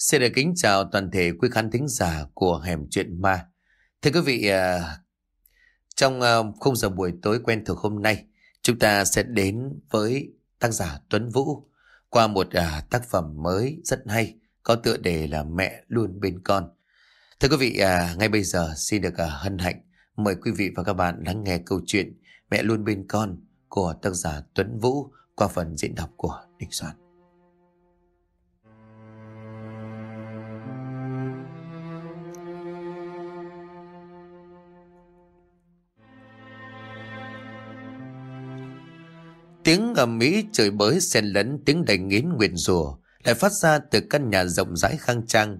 Xin được kính chào toàn thể quý khán thính giả của Hẻm Chuyện Ma. Thưa quý vị, à, trong à, khung giờ buổi tối quen thuộc hôm nay, chúng ta sẽ đến với tác giả Tuấn Vũ qua một à, tác phẩm mới rất hay, có tựa đề là Mẹ luôn bên con. Thưa quý vị, ngay bây giờ xin được hân hạnh mời quý vị và các bạn lắng nghe câu chuyện Mẹ luôn bên con của tác giả Tuấn Vũ qua phần diễn đọc của Đình Soạn. Ầm mỹ chửi bới xen lẫn tiếng đầy nghiến nguyền rủa lại phát ra từ căn nhà rộng rãi khang trang,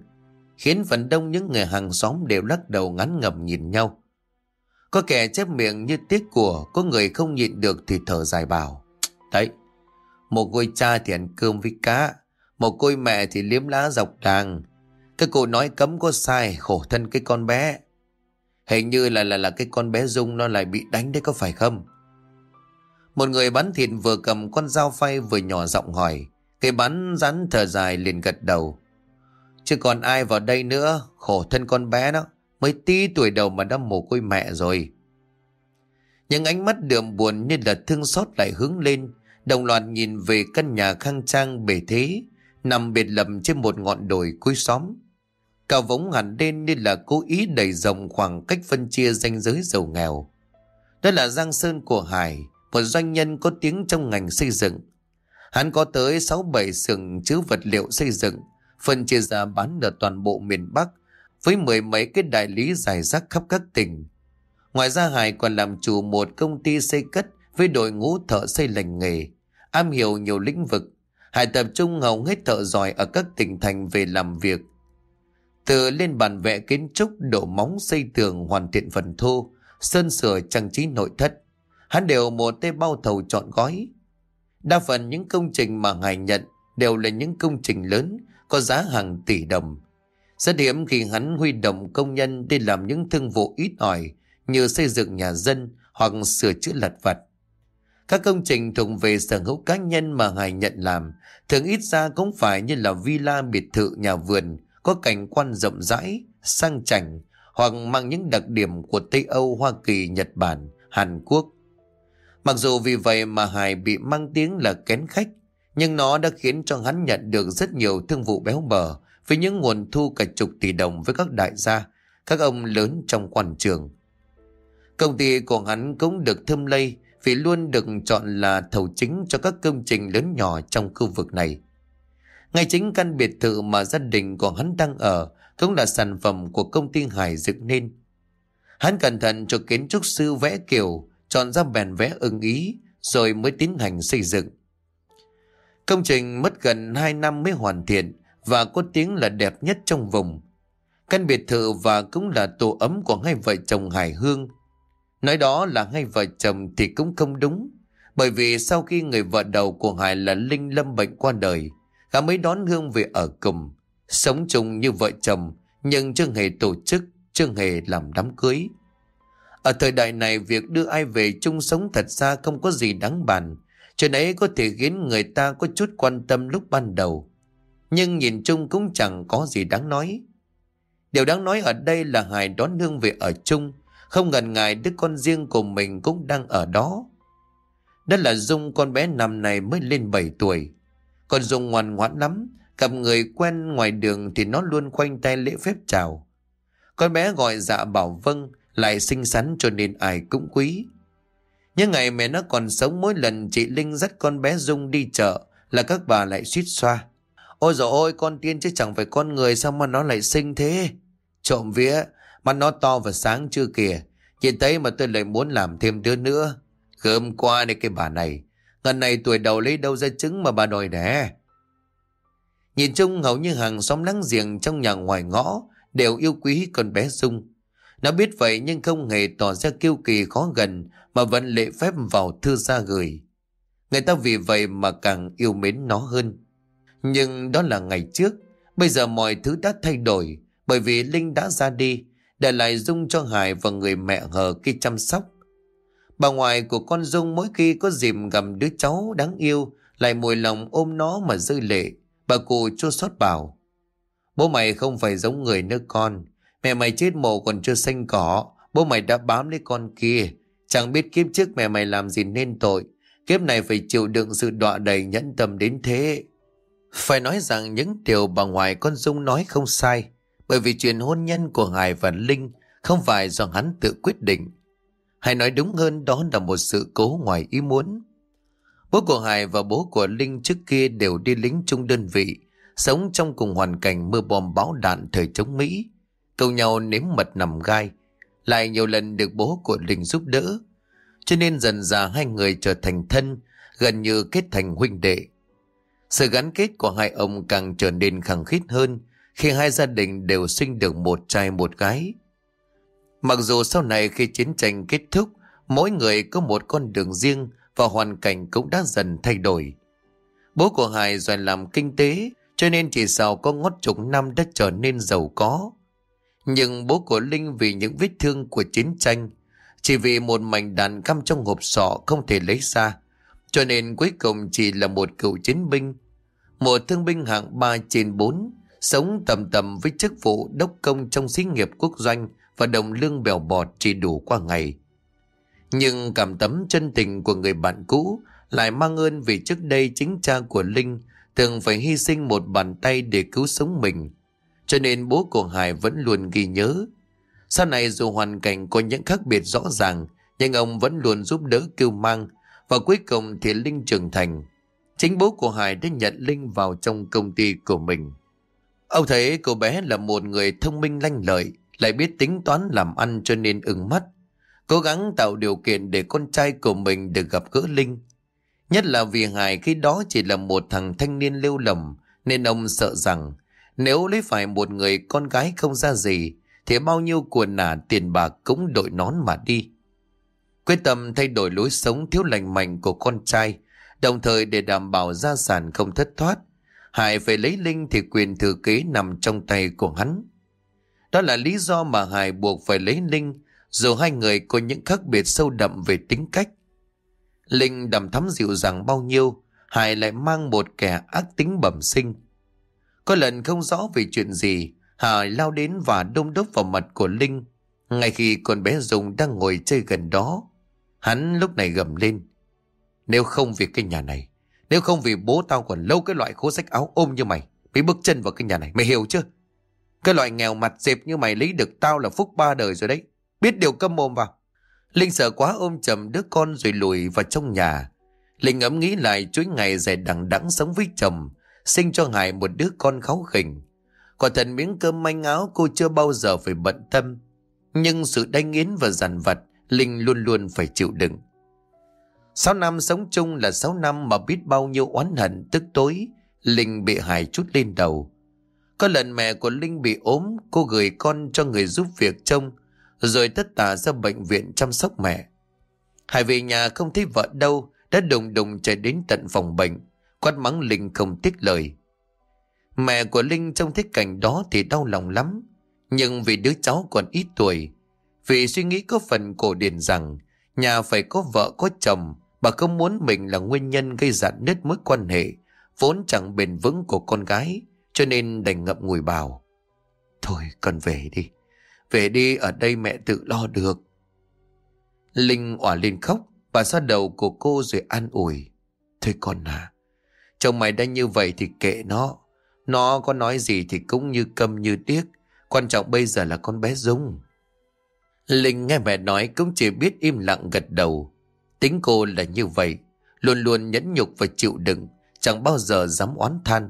khiến phần đông những người hàng xóm đều lắc đầu ngắn ngầm nhìn nhau. Có kẻ chép miệng như tiếc của, có người không nhịn được thì thở dài bảo. Đấy, một cô cha thì ăn cơm với cá, một côi mẹ thì liếm lá dọc đàng. Cái cô nói cấm có sai, khổ thân cái con bé. Hình như là là là cái con bé Dung nó lại bị đánh đấy có phải không? Một người bán thịt vừa cầm con dao phay vừa nhỏ giọng hỏi. Cái bán rắn thở dài liền gật đầu. Chứ còn ai vào đây nữa, khổ thân con bé đó. Mới tí tuổi đầu mà đã mồ côi mẹ rồi. Những ánh mắt đượm buồn như là thương xót lại hướng lên. Đồng loạt nhìn về căn nhà khang trang bể thế, nằm biệt lầm trên một ngọn đồi cuối xóm. Cao vống hẳn lên như là cố ý đẩy rộng khoảng cách phân chia ranh giới giàu nghèo. Đó là Giang Sơn của Hải, một doanh nhân có tiếng trong ngành xây dựng. Hắn có tới 6-7 xưởng chứa vật liệu xây dựng, phân chia ra bán ở toàn bộ miền Bắc, với mười mấy cái đại lý dài rác khắp các tỉnh. Ngoài ra Hải còn làm chủ một công ty xây cất với đội ngũ thợ xây lành nghề, am hiểu nhiều lĩnh vực. Hải tập trung hầu hết thợ giỏi ở các tỉnh thành về làm việc. Từ lên bản vẽ kiến trúc, đổ móng xây tường hoàn thiện phần thô, sơn sửa trang trí nội thất. Hắn đều một tay bao thầu chọn gói. Đa phần những công trình mà Hải nhận đều là những công trình lớn có giá hàng tỷ đồng. Rất hiếm khi hắn huy động công nhân đi làm những thương vụ ít ỏi như xây dựng nhà dân hoặc sửa chữa lặt vặt. Các công trình thuộc về sở hữu cá nhân mà Hải nhận làm thường ít ra cũng phải như là villa biệt thự nhà vườn có cảnh quan rộng rãi, sang chảnh hoặc mang những đặc điểm của Tây Âu, Hoa Kỳ, Nhật Bản, Hàn Quốc. Mặc dù vì vậy mà Hải bị mang tiếng là kén khách, nhưng nó đã khiến cho hắn nhận được rất nhiều thương vụ béo bở với những nguồn thu cả chục tỷ đồng với các đại gia, các ông lớn trong quan trường. Công ty của hắn cũng được thâm lây vì luôn được chọn là thầu chính cho các công trình lớn nhỏ trong khu vực này. Ngay chính căn biệt thự mà gia đình của hắn đang ở cũng là sản phẩm của công ty Hải dựng nên. Hắn cẩn thận cho kiến trúc sư vẽ kiểu, chọn ra bèn vẽ ưng ý, rồi mới tiến hành xây dựng. Công trình mất gần 2 năm mới hoàn thiện và có tiếng là đẹp nhất trong vùng. Căn biệt thự và cũng là tổ ấm của hai vợ chồng Hải Hương. Nói đó là hai vợ chồng thì cũng không đúng, bởi vì sau khi người vợ đầu của Hải là Linh lâm bệnh qua đời, gã mới đón Hương về ở cùng, sống chung như vợ chồng nhưng chưa hề tổ chức, chưa hề làm đám cưới. Ở thời đại này, việc đưa ai về chung sống thật ra không có gì đáng bàn. Chuyện ấy có thể khiến người ta có chút quan tâm lúc ban đầu. Nhưng nhìn chung cũng chẳng có gì đáng nói. Điều đáng nói ở đây là Hải đón Hương về ở chung. Không ngần ngại đứa con riêng của mình cũng đang ở đó. Đó là Dung, con bé năm này mới lên 7 tuổi. Con Dung ngoan ngoãn lắm. Gặp người quen ngoài đường thì nó luôn khoanh tay lễ phép chào. Con bé gọi dạ bảo vâng lại xinh xắn cho nên ai cũng quý. Những ngày mẹ nó còn sống mỗi lần chị Linh dắt con bé Dung đi chợ là các bà lại suýt xoa. Ôi dồi ôi con tiên chứ chẳng phải con người sao mà nó lại xinh thế. Trộm vía, mắt nó to và sáng chưa kìa. Nhìn thấy mà tôi lại muốn làm thêm đứa nữa. Gớm qua đây cái bà này. Ngần này tuổi đầu lấy đâu ra trứng mà bà đòi đẻ. Nhìn chung hầu như hàng xóm láng giềng trong nhà ngoài ngõ đều yêu quý con bé Dung. Nó biết vậy nhưng không hề tỏ ra kiêu kỳ khó gần mà vẫn lệ phép vào thư ra gửi. Người ta vì vậy mà càng yêu mến nó hơn. Nhưng đó là ngày trước, bây giờ mọi thứ đã thay đổi bởi vì Linh đã ra đi, để lại Dung cho Hải và người mẹ hờ khi chăm sóc. Bà ngoại của con Dung mỗi khi có dịp gặp đứa cháu đáng yêu lại mùi lòng ôm nó mà rơi lệ. Bà cụ chua xót bảo. Bố mày không phải giống người nữa con. Mẹ mày chết mồ còn chưa xanh cỏ. Bố mày đã bám lấy con kia. Chẳng biết kiếp trước mẹ mày làm gì nên tội. Kiếp này phải chịu đựng sự đọa đầy nhẫn tâm đến thế. Phải nói rằng những điều bà ngoại con Dung nói không sai. Bởi vì chuyện hôn nhân của Hải và Linh không phải do hắn tự quyết định. Hay nói đúng hơn đó là một sự cố ngoài ý muốn. Bố của Hải và bố của Linh trước kia đều đi lính chung đơn vị, sống trong cùng hoàn cảnh mưa bom bão đạn thời chống Mỹ câu nhau nếm mật nằm gai, lại nhiều lần được bố của Linh giúp đỡ. Cho nên dần dà hai người trở thành thân, gần như kết thành huynh đệ. Sự gắn kết của hai ông càng trở nên khăng khít hơn khi hai gia đình đều sinh được một trai một gái. Mặc dù sau này khi chiến tranh kết thúc, mỗi người có một con đường riêng và hoàn cảnh cũng đã dần thay đổi. Bố của Hải giỏi làm kinh tế, cho nên chỉ sau có ngót chục năm đã trở nên giàu có. Nhưng bố của Linh vì những vết thương của chiến tranh, chỉ vì một mảnh đạn căm trong hộp sọ không thể lấy ra, cho nên cuối cùng chỉ là một cựu chiến binh, một thương binh hạng 3 trên 4, sống tầm tầm với chức vụ đốc công trong xí nghiệp quốc doanh và đồng lương bèo bọt chỉ đủ qua ngày. Nhưng cảm tấm chân tình của người bạn cũ lại mang ơn vì trước đây chính cha của Linh từng phải hy sinh một bàn tay để cứu sống mình. Cho nên bố của Hải vẫn luôn ghi nhớ. Sau này dù hoàn cảnh có những khác biệt rõ ràng, nhưng ông vẫn luôn giúp đỡ kêu mang và cuối cùng thì Linh trưởng thành. Chính bố của Hải đã nhận Linh vào trong công ty của mình. Ông thấy cô bé là một người thông minh lanh lợi, lại biết tính toán làm ăn cho nên ưng mắt. Cố gắng tạo điều kiện để con trai của mình được gặp gỡ Linh. Nhất là vì Hải khi đó chỉ là một thằng thanh niên lêu lầm, nên ông sợ rằng nếu lấy phải một người con gái không ra gì, thì bao nhiêu quần nả tiền bạc cũng đội nón mà đi. Quyết tâm thay đổi lối sống thiếu lành mạnh của con trai, đồng thời để đảm bảo gia sản không thất thoát, Hải phải lấy Linh thì quyền thừa kế nằm trong tay của hắn. Đó là lý do mà Hải buộc phải lấy Linh, dù hai người có những khác biệt sâu đậm về tính cách. Linh đầm thắm dịu dàng bao nhiêu, Hải lại mang một kẻ ác tính bẩm sinh. Có lần không rõ về chuyện gì, Hải lao đến và đông đốc vào mặt của Linh, ngay khi con bé Dung đang ngồi chơi gần đó. Hắn lúc này gầm lên. Nếu không vì cái nhà này, nếu không vì bố tao còn lâu cái loại khố sách áo ôm như mày, mới bước chân vào cái nhà này, mày hiểu chưa? Cái loại nghèo mặt dẹp như mày lấy được tao là phúc ba đời rồi đấy. Biết điều câm mồm vào. Linh sợ quá ôm chầm đứa con rồi lùi vào trong nhà. Linh ấm nghĩ lại chuỗi ngày dài đằng đẵng sống với chồng, sinh cho Hải một đứa con kháu khỉnh. Quả thật miếng cơm manh áo cô chưa bao giờ phải bận tâm. Nhưng sự đánh nghiến và dằn vặt, Linh luôn luôn phải chịu đựng. Sáu năm sống chung là sáu năm mà biết bao nhiêu oán hận tức tối, Linh bị Hải chút lên đầu. Có lần mẹ của Linh bị ốm, cô gửi con cho người giúp việc trông, rồi tất tả ra bệnh viện chăm sóc mẹ. Hải về nhà không thấy vợ đâu, đã đùng đùng chạy đến tận phòng bệnh, quát mắng Linh không tiếc lời. Mẹ của Linh trong thích cảnh đó thì đau lòng lắm, nhưng vì đứa cháu còn ít tuổi, vì suy nghĩ có phần cổ điển rằng nhà phải có vợ có chồng, bà không muốn mình là nguyên nhân gây dạn nứt mối quan hệ vốn chẳng bền vững của con gái, cho nên đành ngậm ngùi bảo. Thôi con về đi, về đi ở đây mẹ tự lo được. Linh òa lên khóc, bà xoa đầu của cô rồi an ủi. Thôi con à, chồng mày đã như vậy thì kệ nó. Nó có nói gì thì cũng như câm như tiếc. Quan trọng bây giờ là con bé Dung. Linh nghe mẹ nói cũng chỉ biết im lặng gật đầu. Tính cô là như vậy, luôn luôn nhẫn nhục và chịu đựng, chẳng bao giờ dám oán than.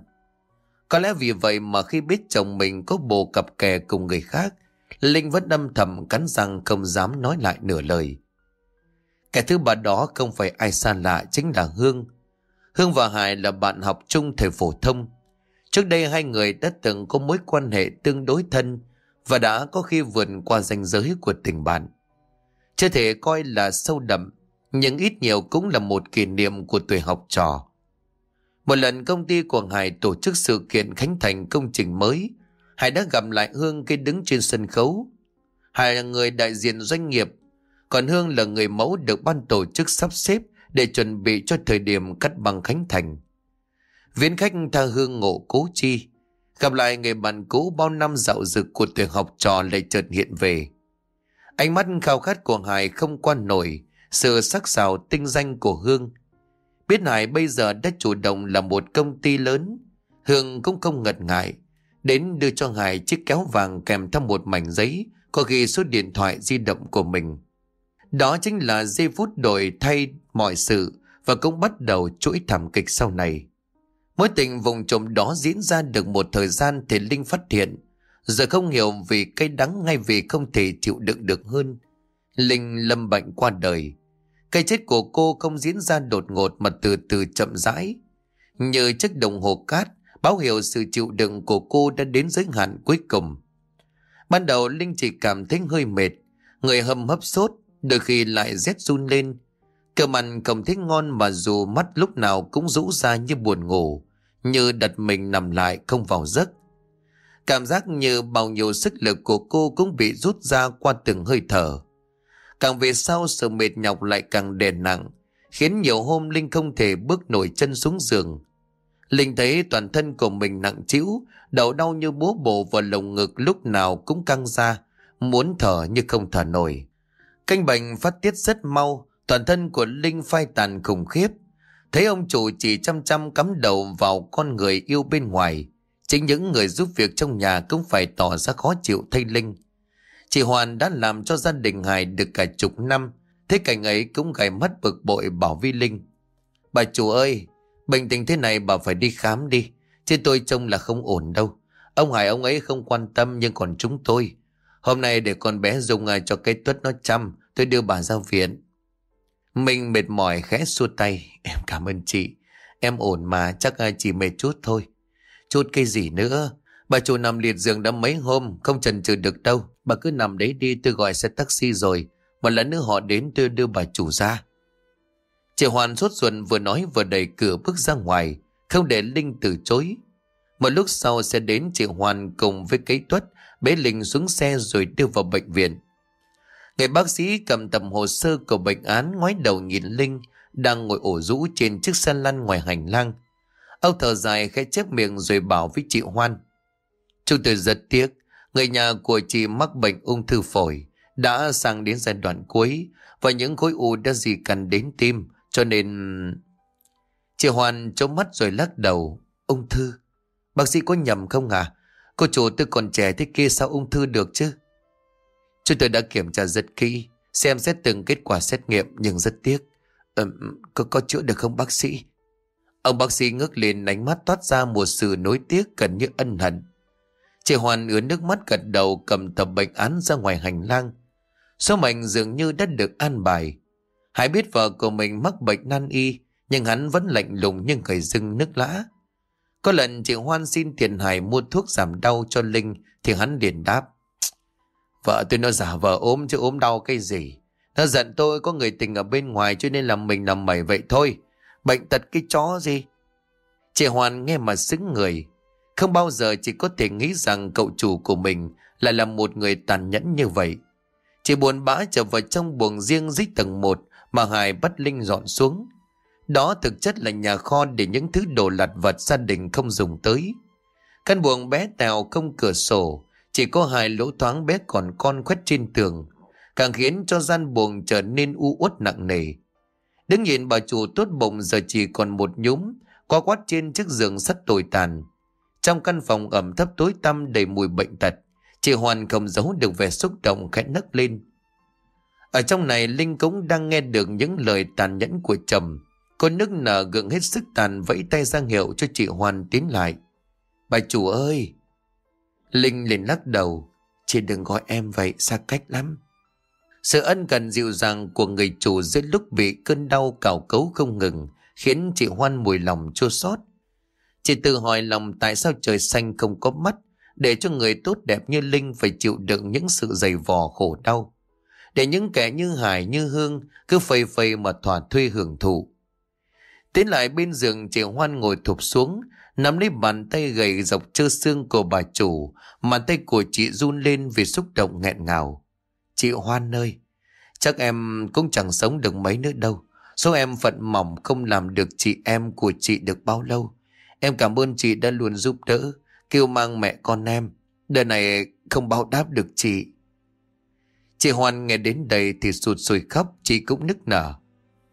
Có lẽ vì vậy mà khi biết chồng mình có bồ cặp kè cùng người khác, Linh vẫn âm thầm cắn răng không dám nói lại nửa lời. Kẻ thứ ba đó không phải ai xa lạ chính là Hương. Hương và Hải là bạn học chung thời phổ thông. Trước đây hai người đã từng có mối quan hệ tương đối thân và đã có khi vượt qua ranh giới của tình bạn. Chưa thể coi là sâu đậm, nhưng ít nhiều cũng là một kỷ niệm của tuổi học trò. Một lần công ty của Hải tổ chức sự kiện khánh thành công trình mới, Hải đã gặp lại Hương khi đứng trên sân khấu. Hải là người đại diện doanh nghiệp, còn Hương là người mẫu được ban tổ chức sắp xếp để chuẩn bị cho thời điểm cắt băng khánh thành. Viễn khách tha Hương ngộ cố chi, Gặp lại người bạn cũ bao năm dạo dực của tuổi học trò lại chợt hiện về. Ánh mắt khao khát của Hải không quan nổi sự sắc sảo tinh danh của Hương. Biết Hải bây giờ đã chủ động là một công ty lớn, Hương cũng không ngật ngại, đến đưa cho Hải chiếc kéo vàng kèm theo một mảnh giấy có ghi số điện thoại di động của mình. Đó chính là giây phút đổi thay mọi sự và cũng bắt đầu chuỗi thảm kịch sau này. Mối tình vùng trộm đó diễn ra được một thời gian thì Linh phát hiện. Giờ không hiểu vì cây đắng hay vì không thể chịu đựng được hơn. Linh lâm bệnh qua đời. Cây chết của cô không diễn ra đột ngột mà từ từ chậm rãi. Như chiếc đồng hồ cát, báo hiệu sự chịu đựng của cô đã đến giới hạn cuối cùng. Ban đầu Linh chỉ cảm thấy hơi mệt, người hầm hấp sốt, đôi khi lại rét run lên. Cơm ăn không thấy ngon mà dù mắt lúc nào cũng rũ ra như buồn ngủ, như đặt mình nằm lại không vào giấc. Cảm giác như bao nhiêu sức lực của cô cũng bị rút ra qua từng hơi thở. Càng về sau sự mệt nhọc lại càng đè nặng, khiến nhiều hôm Linh không thể bước nổi chân xuống giường. Linh thấy toàn thân của mình nặng trĩu, đầu đau như búa bổ vào lồng ngực lúc nào cũng căng ra, muốn thở nhưng không thở nổi. Canh bệnh phát tiết rất mau, toàn thân của Linh phai tàn khủng khiếp. Thấy ông chủ chỉ chăm chăm cắm đầu vào con người yêu bên ngoài. Chính những người giúp việc trong nhà cũng phải tỏ ra khó chịu thay Linh. Chị Hoàn đã làm cho gia đình Hải được cả chục năm. Thế cảnh ấy cũng gầy mất bực bội bảo Vi Linh. Bà chủ ơi, bệnh tình thế này bà phải đi khám đi. Chứ tôi trông là không ổn đâu. Ông Hải ông ấy không quan tâm nhưng còn chúng tôi. Hôm nay để con bé dùng à, cho cái tuất nó chăm, tôi đưa bà ra viện. Mình mệt mỏi khẽ xua tay. Em cảm ơn chị. Em ổn mà, chắc à, chỉ mệt chút thôi. Chút cái gì nữa? Bà chủ nằm liệt giường đã mấy hôm, không chần chừ được đâu. Bà cứ nằm đấy đi, tôi gọi xe taxi rồi. Một lần nữa họ đến tôi đưa bà chủ ra. Chị Hoàn sốt ruột vừa nói vừa đẩy cửa bước ra ngoài, không để Linh từ chối. Một lúc sau sẽ đến chị Hoàn cùng với cái tuất, bế Linh xuống xe rồi đưa vào bệnh viện. Người bác sĩ cầm tầm hồ sơ của bệnh án ngoái đầu nhìn Linh đang ngồi ổ rũ trên chiếc xe lăn ngoài hành lang. Ông thở dài khẽ chép miệng rồi bảo với chị Hoan. Chúng tôi rất tiếc, người nhà của chị mắc bệnh ung thư phổi, đã sang đến giai đoạn cuối và những khối u đã dì căn đến tim, cho nên... Chị Hoan trống mắt rồi lắc đầu. Ung thư? Bác sĩ có nhầm không à? Cô chủ tôi còn trẻ thế kia sao ung thư được chứ? Chúng tôi đã kiểm tra rất kỹ, xem xét từng kết quả xét nghiệm nhưng rất tiếc. Ừ, có, có chữa được không bác sĩ? Ông bác sĩ ngước lên ánh mắt toát ra một sự nối tiếc gần như ân hận. Chị Hoàn ướn nước mắt gật đầu cầm tập bệnh án ra ngoài hành lang. Số mệnh dường như đã được an bài. Hải biết vợ của mình mắc bệnh nan y, nhưng hắn vẫn lạnh lùng như người dưng nước lã. Có lần chị Hoan xin tiền Hải mua thuốc giảm đau cho Linh thì hắn liền đáp. Vợ tôi nó giả vờ ốm chứ ốm đau cái gì. Nó giận tôi có người tình ở bên ngoài cho nên là mình làm mày vậy thôi. Bệnh tật cái chó gì. Chị Hoàn nghe mà xứng người. Không bao giờ chị có thể nghĩ rằng cậu chủ của mình lại là một người tàn nhẫn như vậy. Chị buồn bã trở vào trong buồng riêng dưới tầng 1 mà Hải bắt Linh dọn xuống. Đó thực chất là nhà kho để những thứ đồ lặt vật gia đình không dùng tới. Căn buồng bé tèo không cửa sổ, chỉ có hai lỗ thoáng bé còn con khoét trên tường, càng khiến cho gian buồng trở nên u uất nặng nề. Đứng nhìn bà chủ tốt bụng giờ chỉ còn một nhúm, Có quát trên chiếc giường sắt tồi tàn. Trong căn phòng ẩm thấp tối tăm đầy mùi bệnh tật, chị Hoàn không giấu được vẻ xúc động khẽ nấc lên. Ở trong này Linh cũng đang nghe được những lời tàn nhẫn của chồng. Cô nức nở gượng hết sức tàn vẫy tay ra hiệu cho chị Hoàn tiến lại. Bà chủ ơi! Linh liền lắc đầu. Chị đừng gọi em vậy, xa cách lắm. Sự ân cần dịu dàng của người chủ giữa lúc bị cơn đau cào cấu không ngừng khiến chị Hoan mùi lòng chua xót. Chị tự hỏi lòng tại sao trời xanh không có mắt để cho người tốt đẹp như Linh phải chịu đựng những sự dày vò khổ đau. Để những kẻ như Hải như Hương cứ phây phây mà thỏa thuê hưởng thụ. Tiến lại bên giường chị Hoan ngồi thụp xuống nắm lấy bàn tay gầy dọc trơ xương của bà chủ bàn tay của chị run lên vì xúc động nghẹn ngào. Chị Hoan ơi, chắc em cũng chẳng sống được mấy nữa đâu. Số em phận mỏng không làm được chị em của chị được bao lâu. Em cảm ơn chị đã luôn giúp đỡ. kêu mang mẹ con em. Đời này không báo đáp được chị. Chị Hoan nghe đến đây thì sụt sùi khóc, chị cũng nức nở.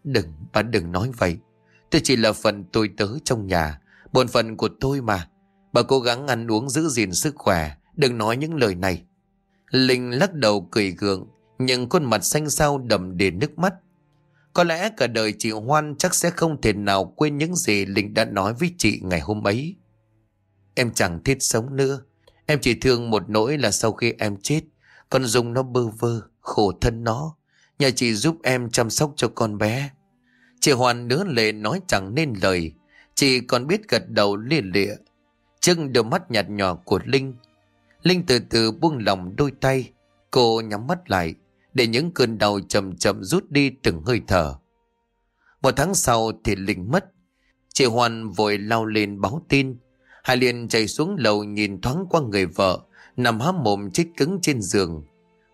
Đừng, bà đừng nói vậy. Tôi chỉ là phần tôi tớ trong nhà, bổn phận của tôi mà. Bà cố gắng ăn uống giữ gìn sức khỏe, đừng nói những lời này. Linh lắc đầu cười gượng, nhưng khuôn mặt xanh xao đầm đìa nước mắt. Có lẽ cả đời chị Hoan chắc sẽ không thể nào quên những gì Linh đã nói với chị ngày hôm ấy. Em chẳng thiết sống nữa. Em chỉ thương một nỗi là sau khi em chết, con dùng nó bơ vơ, khổ thân nó. Nhà chị giúp em chăm sóc cho con bé. Chị Hoàn nứa lệ nói chẳng nên lời. Chị còn biết gật đầu lia lịa. Trưng đôi mắt nhạt nhỏ của Linh. Linh từ từ buông lòng đôi tay. Cô nhắm mắt lại để những cơn đau chậm chậm rút đi từng hơi thở. Một tháng sau thì Linh mất. Chị Hoàn vội lao lên báo tin. Hai liền chạy xuống lầu nhìn thoáng qua người vợ, nằm há mồm chết cứng trên giường.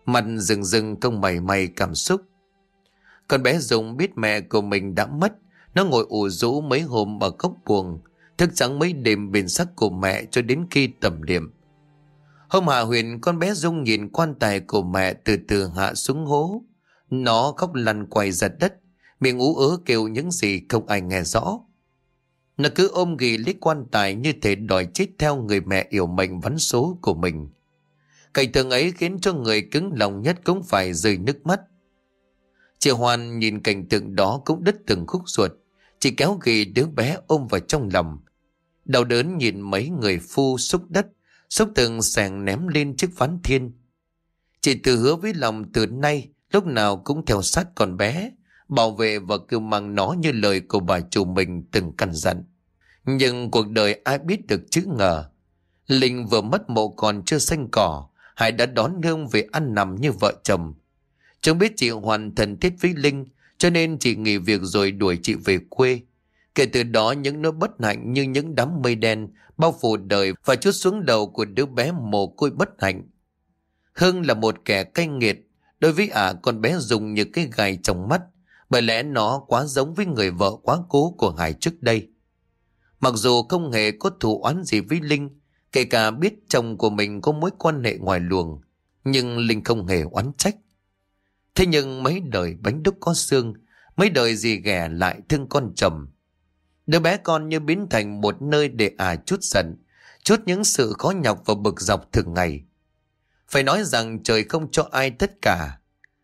Mặt rừng rừng không mảy may cảm xúc. Con bé Dung biết mẹ của mình đã mất. Nó ngồi ủ rũ mấy hôm ở góc buồng, thức trắng mấy đêm bên sắc của mẹ cho đến khi tầm điểm. Hôm hạ huyền con bé Dung nhìn quan tài của mẹ từ từ hạ xuống hố. Nó khóc lăn quay giật đất, miệng ú ớ kêu những gì không ai nghe rõ. Nó cứ ôm ghì lấy quan tài như thể đòi chết theo người mẹ yêu mệnh vắn số của mình. Cảnh tượng ấy khiến cho người cứng lòng nhất cũng phải rơi nước mắt. Chị Hoàn nhìn cảnh tượng đó cũng đứt từng khúc ruột. Chị kéo ghì đứa bé ôm vào trong lòng. Đau đớn nhìn mấy người phu xúc đất Xúc từng sàng ném lên chiếc ván thiên. Chị tự hứa với lòng từ nay lúc nào cũng theo sát con bé, bảo vệ và kêu mang nó như lời của bà chủ mình từng căn dặn. Nhưng cuộc đời ai biết được chữ ngờ. Linh vừa mất mộ còn chưa xanh cỏ, Hải đã đón nương về ăn nằm như vợ chồng. Chẳng biết chị Hoàn thần thiết với Linh, cho nên chị nghỉ việc rồi đuổi chị về quê. Kể từ đó những nỗi bất hạnh như những đám mây đen bao phủ đời và chút xuống đầu của đứa bé mồ côi bất hạnh. Hưng là một kẻ cay nghiệt, đối với ả con bé dùng như cái gai trong mắt, bởi lẽ nó quá giống với người vợ quá cố của Hải trước đây. Mặc dù không hề có thù oán gì với Linh, kể cả biết chồng của mình có mối quan hệ ngoài luồng, nhưng Linh không hề oán trách. Thế nhưng mấy đời bánh đúc có xương, mấy đời gì ghẻ lại thương con chồng, Đứa bé con như biến thành một nơi để à chút giận, chút những sự khó nhọc và bực dọc thường ngày. Phải nói rằng trời không cho ai tất cả.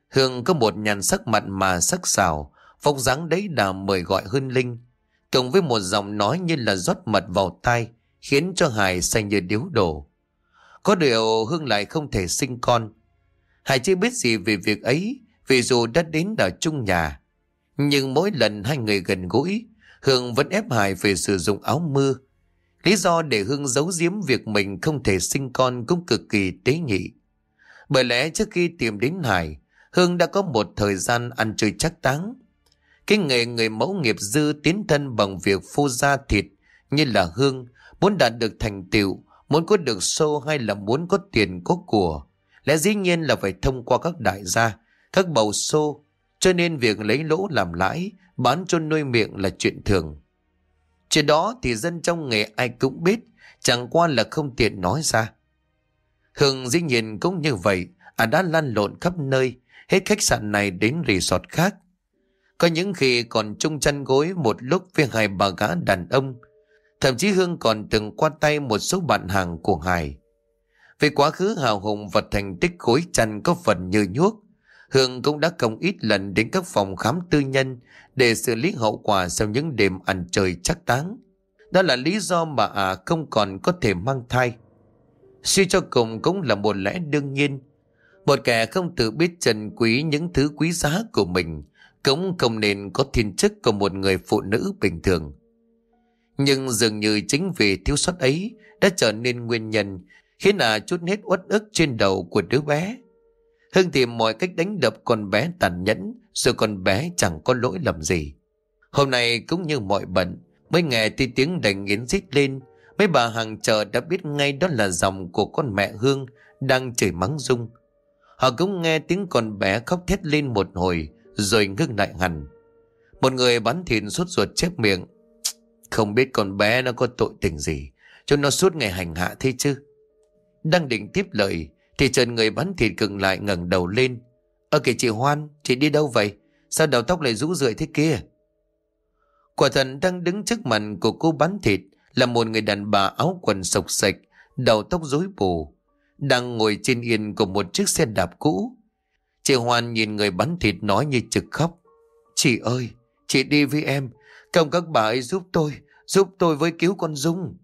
Hương có một nhàn sắc mặn mà sắc sảo, phong dáng đấy đà mời gọi hương linh. Cộng với một giọng nói như là rót mật vào tai, khiến cho Hải xanh như điếu đổ. Có điều Hương lại không thể sinh con. Hải chưa biết gì về việc ấy, vì dù đã đến ở chung nhà. Nhưng mỗi lần hai người gần gũi, Hương vẫn ép Hải phải sử dụng áo mưa. Lý do để Hương giấu giếm việc mình không thể sinh con cũng cực kỳ tế nhị. Bởi lẽ trước khi tìm đến Hải, Hương đã có một thời gian ăn chơi chắc táng. Cái nghề người mẫu nghiệp dư tiến thân bằng việc phô da thịt như là Hương, muốn đạt được thành tựu, muốn có được sâu hay là muốn có tiền có của. Lẽ dĩ nhiên là phải thông qua các đại gia, các bầu xô, cho nên việc lấy lỗ làm lãi bán cho nuôi miệng là chuyện thường. Chuyện đó thì dân trong nghề ai cũng biết, chẳng qua là không tiện nói ra. Hương dĩ nhiên cũng như vậy, à đã lăn lộn khắp nơi, hết khách sạn này đến resort khác. Có những khi còn chung chăn gối một lúc với hai bà gã đàn ông. Thậm chí Hương còn từng qua tay một số bạn hàng của Hải. Về quá khứ hào hùng và thành tích khối chăn có phần như nhuốc, Hương cũng đã không ít lần đến các phòng khám tư nhân để xử lý hậu quả sau những đêm ăn chơi chắc táng. Đó là lý do mà à không còn có thể mang thai. Suy cho cùng cũng là một lẽ đương nhiên. Một kẻ không tự biết trân quý những thứ quý giá của mình cũng không nên có thiên chức của một người phụ nữ bình thường. Nhưng dường như chính vì thiếu sót ấy đã trở nên nguyên nhân khiến à chút hết uất ức trên đầu của đứa bé. Hưng tìm mọi cách đánh đập con bé tàn nhẫn, rồi con bé chẳng có lỗi lầm gì. Hôm nay cũng như mọi bận, mới nghe tí tiếng đành nghiến rít lên, mấy bà hàng chợ đã biết ngay đó là dòng của con mẹ Hương đang chửi mắng Dung. Họ cũng nghe tiếng con bé khóc thét lên một hồi, rồi ngưng lại hẳn. Một người bán thịt suốt ruột chép miệng. Không biết con bé nó có tội tình gì. cho nó suốt ngày hành hạ thế chứ đang định tiếp lời, Thì trần người bắn thịt cừng lại ngẩng đầu lên. Ơ kìa chị Hoan, Chị đi đâu vậy? Sao đầu tóc lại rũ rượi thế kia? Quả thần đang đứng trước mặt của cô bán thịt Là một người đàn bà áo quần sộc sạch, Đầu tóc rối bù, Đang ngồi trên yên của một chiếc xe đạp cũ. Chị Hoan nhìn người bán thịt nói như trực khóc. Chị ơi, Chị đi với em. Công các bà ấy giúp tôi Giúp tôi với cứu con Dung.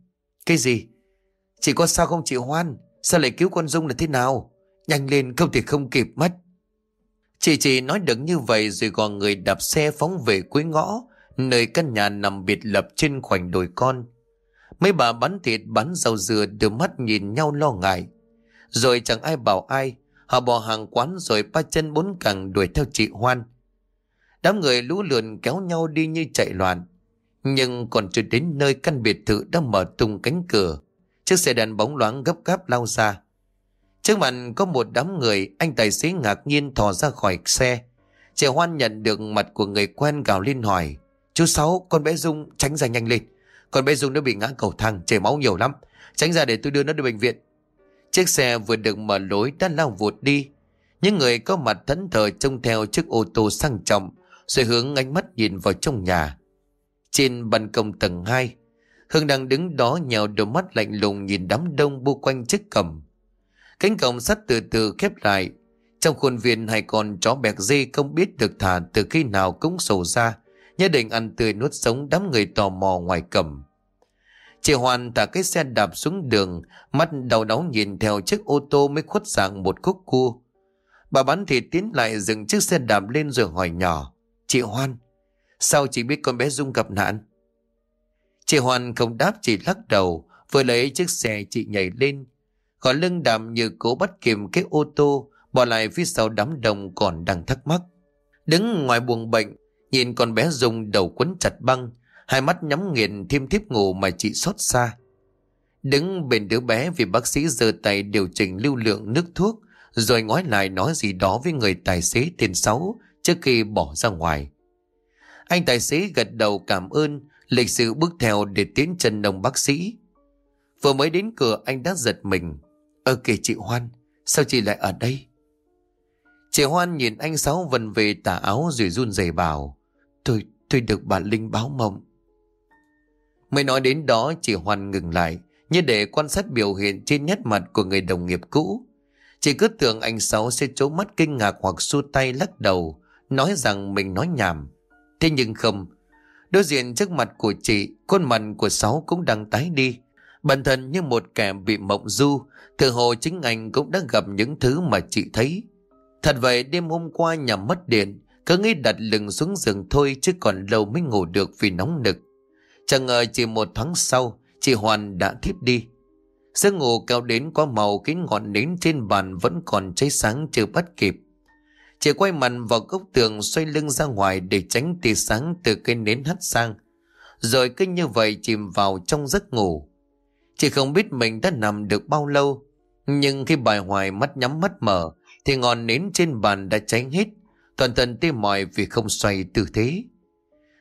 Cái gì? Chị có sao không chị Hoan? Sao lại cứu con Dung là thế nào? Nhanh lên, không thì không kịp mất. Chị chị nói được như vậy rồi gọi người đạp xe phóng về cuối ngõ, Nơi căn nhà nằm biệt lập trên khoảnh đồi con. Mấy bà bán thịt, bán rau dừa đưa mắt nhìn nhau lo ngại. Rồi chẳng ai bảo ai, Họ bỏ hàng quán rồi ba chân bốn cẳng đuổi theo chị Hoan. Đám người lũ lượn kéo nhau đi như chạy loạn. Nhưng còn chưa đến nơi căn biệt thự đã mở tung cánh cửa. Chiếc xe đèn bóng loáng gấp gáp lao ra. Trước mặt có một đám người, Anh tài xế ngạc nhiên thò ra khỏi xe. Trẻ Hoan nhận được mặt của người quen gào lên hỏi, Chú Sáu, con bé Dung tránh ra nhanh lên. Con bé Dung nó bị ngã cầu thang, chảy máu nhiều lắm. Tránh ra để tôi đưa nó đi bệnh viện. Chiếc xe vừa được mở lối đã lao vụt đi. Những người có mặt thẫn thờ trông theo chiếc ô tô sang trọng, Rồi hướng ánh mắt nhìn vào trong nhà. Trên ban công tầng 2 hưng đang đứng đó nhào đôi mắt lạnh lùng nhìn đám đông bu quanh chiếc cầm Cánh cổng sắt từ từ khép lại. Trong khuôn viên hai con chó bẹc dê không biết được thả từ khi nào cũng sổ ra Nhất định ăn tươi nuốt sống đám người tò mò ngoài cầm Chị Hoàn thả cái xe đạp xuống đường, Mắt đau đớn nhìn theo chiếc ô tô mới khuất dạng một khúc cua. Bà bán thịt tiến lại dừng chiếc xe đạp lên rồi hỏi nhỏ, Chị Hoan, Sao chị biết con bé Dung gặp nạn? Chị Hoan không đáp, chỉ lắc đầu, Vừa lấy chiếc xe chị nhảy lên. Còn lưng đàm như cố bắt kìm cái ô tô, Bỏ lại phía sau đám đông còn đang thắc mắc. Đứng ngoài buồng bệnh, Nhìn con bé dùng đầu quấn chặt băng, Hai mắt nhắm nghiền thêm thiếp ngủ mà chị xót xa. Đứng bên đứa bé vì bác sĩ giơ tay điều chỉnh lưu lượng nước thuốc, Rồi ngoái lại nói gì đó với người tài xế tên Sáu Trước khi bỏ ra ngoài. Anh tài xế gật đầu cảm ơn Lịch sự bước theo để tiến chân đồng bác sĩ. Vừa mới đến cửa anh đã giật mình. Ơ kìa chị Hoan Sao chị lại ở đây? Chị Hoan nhìn anh Sáu vần về tả áo rồi run rẩy bảo Tôi, tôi được bà Linh báo mộng. Mới nói đến đó chị Hoan ngừng lại Như để quan sát biểu hiện trên nét mặt của người đồng nghiệp cũ. Chị cứ tưởng anh Sáu sẽ trố mắt kinh ngạc hoặc xua tay lắc đầu Nói rằng mình nói nhảm. Thế nhưng không Đối diện trước mặt của chị, Khuôn mặt của Sáu cũng đang tái đi. Bản thân như một kẻ bị mộng du, Tự hồ chính anh cũng đã gặp những thứ mà chị thấy. Thật vậy, đêm hôm qua nhà mất điện, Cứ nghĩ đặt lưng xuống giường thôi Chứ còn lâu mới ngủ được vì nóng nực. Chẳng ngờ chỉ một tháng sau, Chị Hoàn đã thiếp đi. Giấc ngủ kéo đến có màu Khiến ngọn nến trên bàn vẫn còn cháy sáng chưa bắt kịp. Chị quay mặt vào góc tường Xoay lưng ra ngoài để tránh tia sáng Từ cây nến hắt sang. Rồi cứ như vậy chìm vào trong giấc ngủ. Chị không biết mình đã nằm được bao lâu, Nhưng khi bài hoài mắt nhắm mắt mở, Thì ngọn nến trên bàn đã cháy hết, Toàn thân tê mỏi vì không xoay tư thế.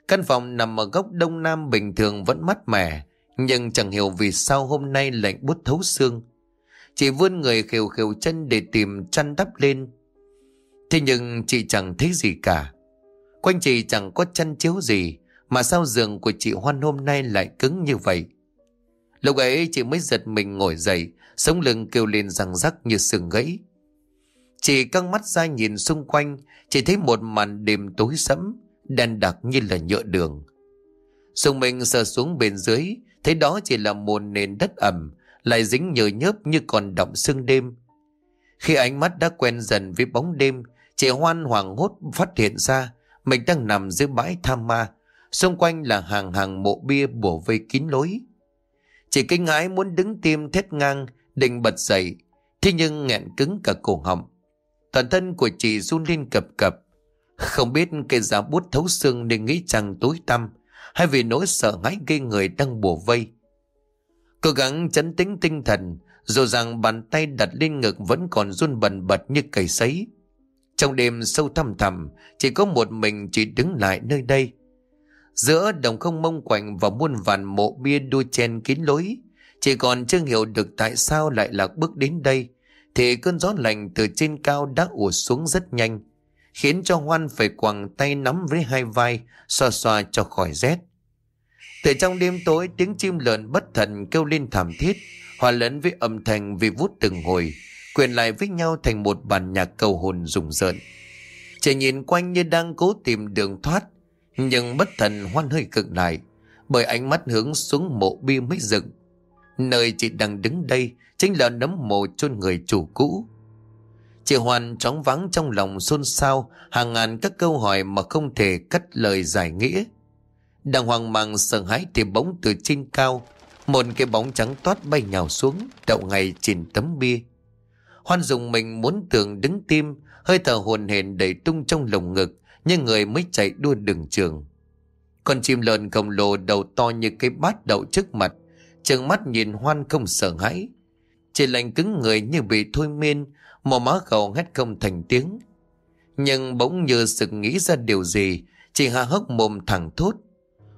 Căn phòng nằm ở góc đông nam bình thường vẫn mát mẻ, Nhưng chẳng hiểu vì sao hôm nay lạnh bút thấu xương. Chị vươn người khều khều chân để tìm chăn đắp lên. Thế nhưng chị chẳng thấy gì cả. Quanh chị chẳng có chăn chiếu gì, Mà sao giường của chị Hoan hôm nay lại cứng như vậy? Lúc ấy chị mới giật mình ngồi dậy, Sống lưng kêu lên răng rắc như sừng gãy. Chị căng mắt ra nhìn xung quanh, Chỉ thấy một màn đêm tối sẫm, Đen đặc như là nhựa đường. Dùng mình sờ xuống bên dưới, Thấy đó chỉ là một nền đất ẩm, Lại dính nhờ nhớp như còn động sương đêm. Khi ánh mắt đã quen dần với bóng đêm Chị hoan hoảng hốt phát hiện ra, Mình đang nằm dưới bãi tham ma. Xung quanh là hàng hàng mộ bia bổ vây kín lối. Chị kinh hãi muốn đứng tim thét ngang, Định bật dậy. Thế nhưng nghẹn cứng cả cổ họng. Toàn thân của chị run lên cập cập. Không biết cây giá bút thấu xương Nên nghĩ rằng tối tăm, Hay vì nỗi sợ hãi gây người đang bổ vây. Cố gắng chấn tĩnh tinh thần, Dù rằng bàn tay đặt lên ngực Vẫn còn run bần bật như cầy sấy. Trong đêm sâu thăm thẳm, Chỉ có một mình chị đứng lại nơi đây. Giữa đồng không mông quạnh và muôn vàn mộ bia đua chen kín lối, Chỉ còn chưa hiểu được tại sao lại lạc bước đến đây, Thì cơn gió lạnh từ trên cao đã ùa xuống rất nhanh, Khiến cho Hoan phải quàng tay nắm với hai vai, Xoa xoa cho khỏi rét. Từ trong đêm tối, tiếng chim lợn bất thần kêu lên thảm thiết, Hòa lẫn với âm thanh vì vút từng hồi Quyền lại với nhau thành một bản nhạc cầu hồn rùng rợn. Trẻ nhìn quanh như đang cố tìm đường thoát, Nhưng bất thần hoan hơi cực lại, Bởi ánh mắt hướng xuống mộ bia mới dựng. Nơi chị đang đứng đây Chính là nấm mộ chôn người chủ cũ. Chị Hoàn chóng vắng trong lòng xôn xao, Hàng ngàn các câu hỏi mà không thể cắt lời giải nghĩa. Đang hoang mang sợ hãi thì bóng từ trên cao, Một cái bóng trắng toát bay nhào xuống, Đậu ngay trên tấm bia. Hoan dùng mình muốn tưởng đứng tim, Hơi thở hồn hển đầy tung trong lồng ngực, Nhưng người mới chạy đua đường trường. Con chim lợn khổng lồ đầu to như cái bát đậu trước mặt, Trừng mắt nhìn Hoan không sợ hãi. Chỉ lạnh cứng người như bị thôi miên, Mò má khẩu hét không thành tiếng. Nhưng bỗng như sực nghĩ ra điều gì, Chỉ hạ hốc mồm thẳng thốt.